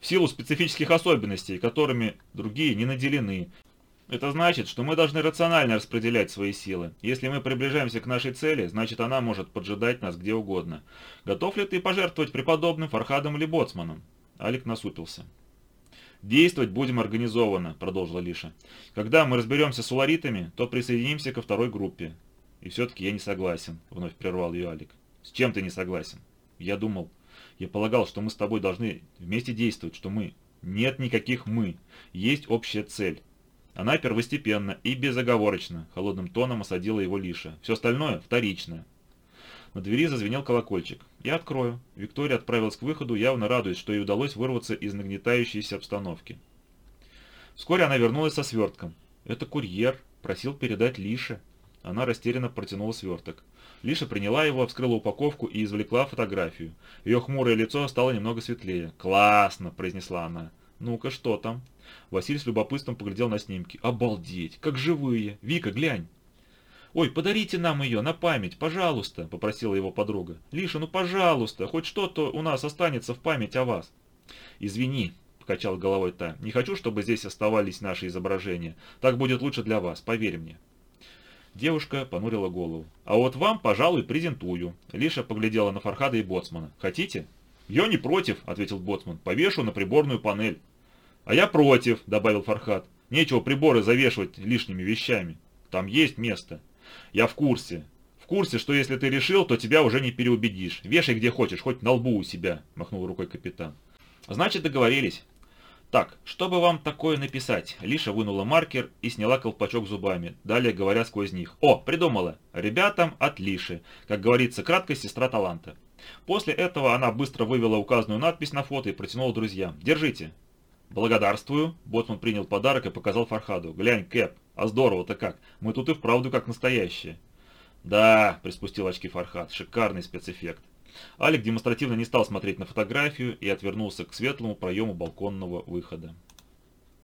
В силу специфических особенностей, которыми другие не наделены, это значит, что мы должны рационально распределять свои силы. Если мы приближаемся к нашей цели, значит она может поджидать нас где угодно. Готов ли ты пожертвовать преподобным Фархадом или Боцманом? Алик насупился. «Действовать будем организованно», — продолжила Лиша. «Когда мы разберемся с уларитами, то присоединимся ко второй группе». «И все-таки я не согласен», — вновь прервал ее Алик. «С чем ты не согласен?» «Я думал, я полагал, что мы с тобой должны вместе действовать, что мы...» «Нет никаких «мы». Есть общая цель. Она первостепенна и безоговорочно», — холодным тоном осадила его Лиша. «Все остальное вторично». На двери зазвенел колокольчик. «Я открою». Виктория отправилась к выходу, явно радуясь, что ей удалось вырваться из нагнетающейся обстановки. Вскоре она вернулась со свертком. «Это курьер. Просил передать Лише». Она растерянно протянула сверток. Лиша приняла его, вскрыла упаковку и извлекла фотографию. Ее хмурое лицо стало немного светлее. «Классно!» – произнесла она. «Ну-ка, что там?» Василий с любопытством поглядел на снимки. «Обалдеть! Как живые! Вика, глянь!» «Ой, подарите нам ее на память, пожалуйста», — попросила его подруга. «Лиша, ну пожалуйста, хоть что-то у нас останется в память о вас». «Извини», — покачал головой та, — «не хочу, чтобы здесь оставались наши изображения. Так будет лучше для вас, поверь мне». Девушка понурила голову. «А вот вам, пожалуй, презентую». Лиша поглядела на Фархада и Боцмана. «Хотите?» «Я не против», — ответил Боцман. «Повешу на приборную панель». «А я против», — добавил Фархад. «Нечего приборы завешивать лишними вещами. Там есть место». «Я в курсе. В курсе, что если ты решил, то тебя уже не переубедишь. Вешай где хочешь, хоть на лбу у себя», — махнул рукой капитан. «Значит, договорились». «Так, чтобы вам такое написать?» Лиша вынула маркер и сняла колпачок зубами, далее говоря сквозь них. «О, придумала! Ребятам от Лиши. Как говорится, краткая сестра таланта». После этого она быстро вывела указанную надпись на фото и протянула друзьям. «Держите». «Благодарствую», — Ботман принял подарок и показал Фархаду. «Глянь, Кэп, а здорово-то как, мы тут и вправду как настоящие». «Да», — приспустил очки Фархад, — «шикарный спецэффект». Алик демонстративно не стал смотреть на фотографию и отвернулся к светлому проему балконного выхода.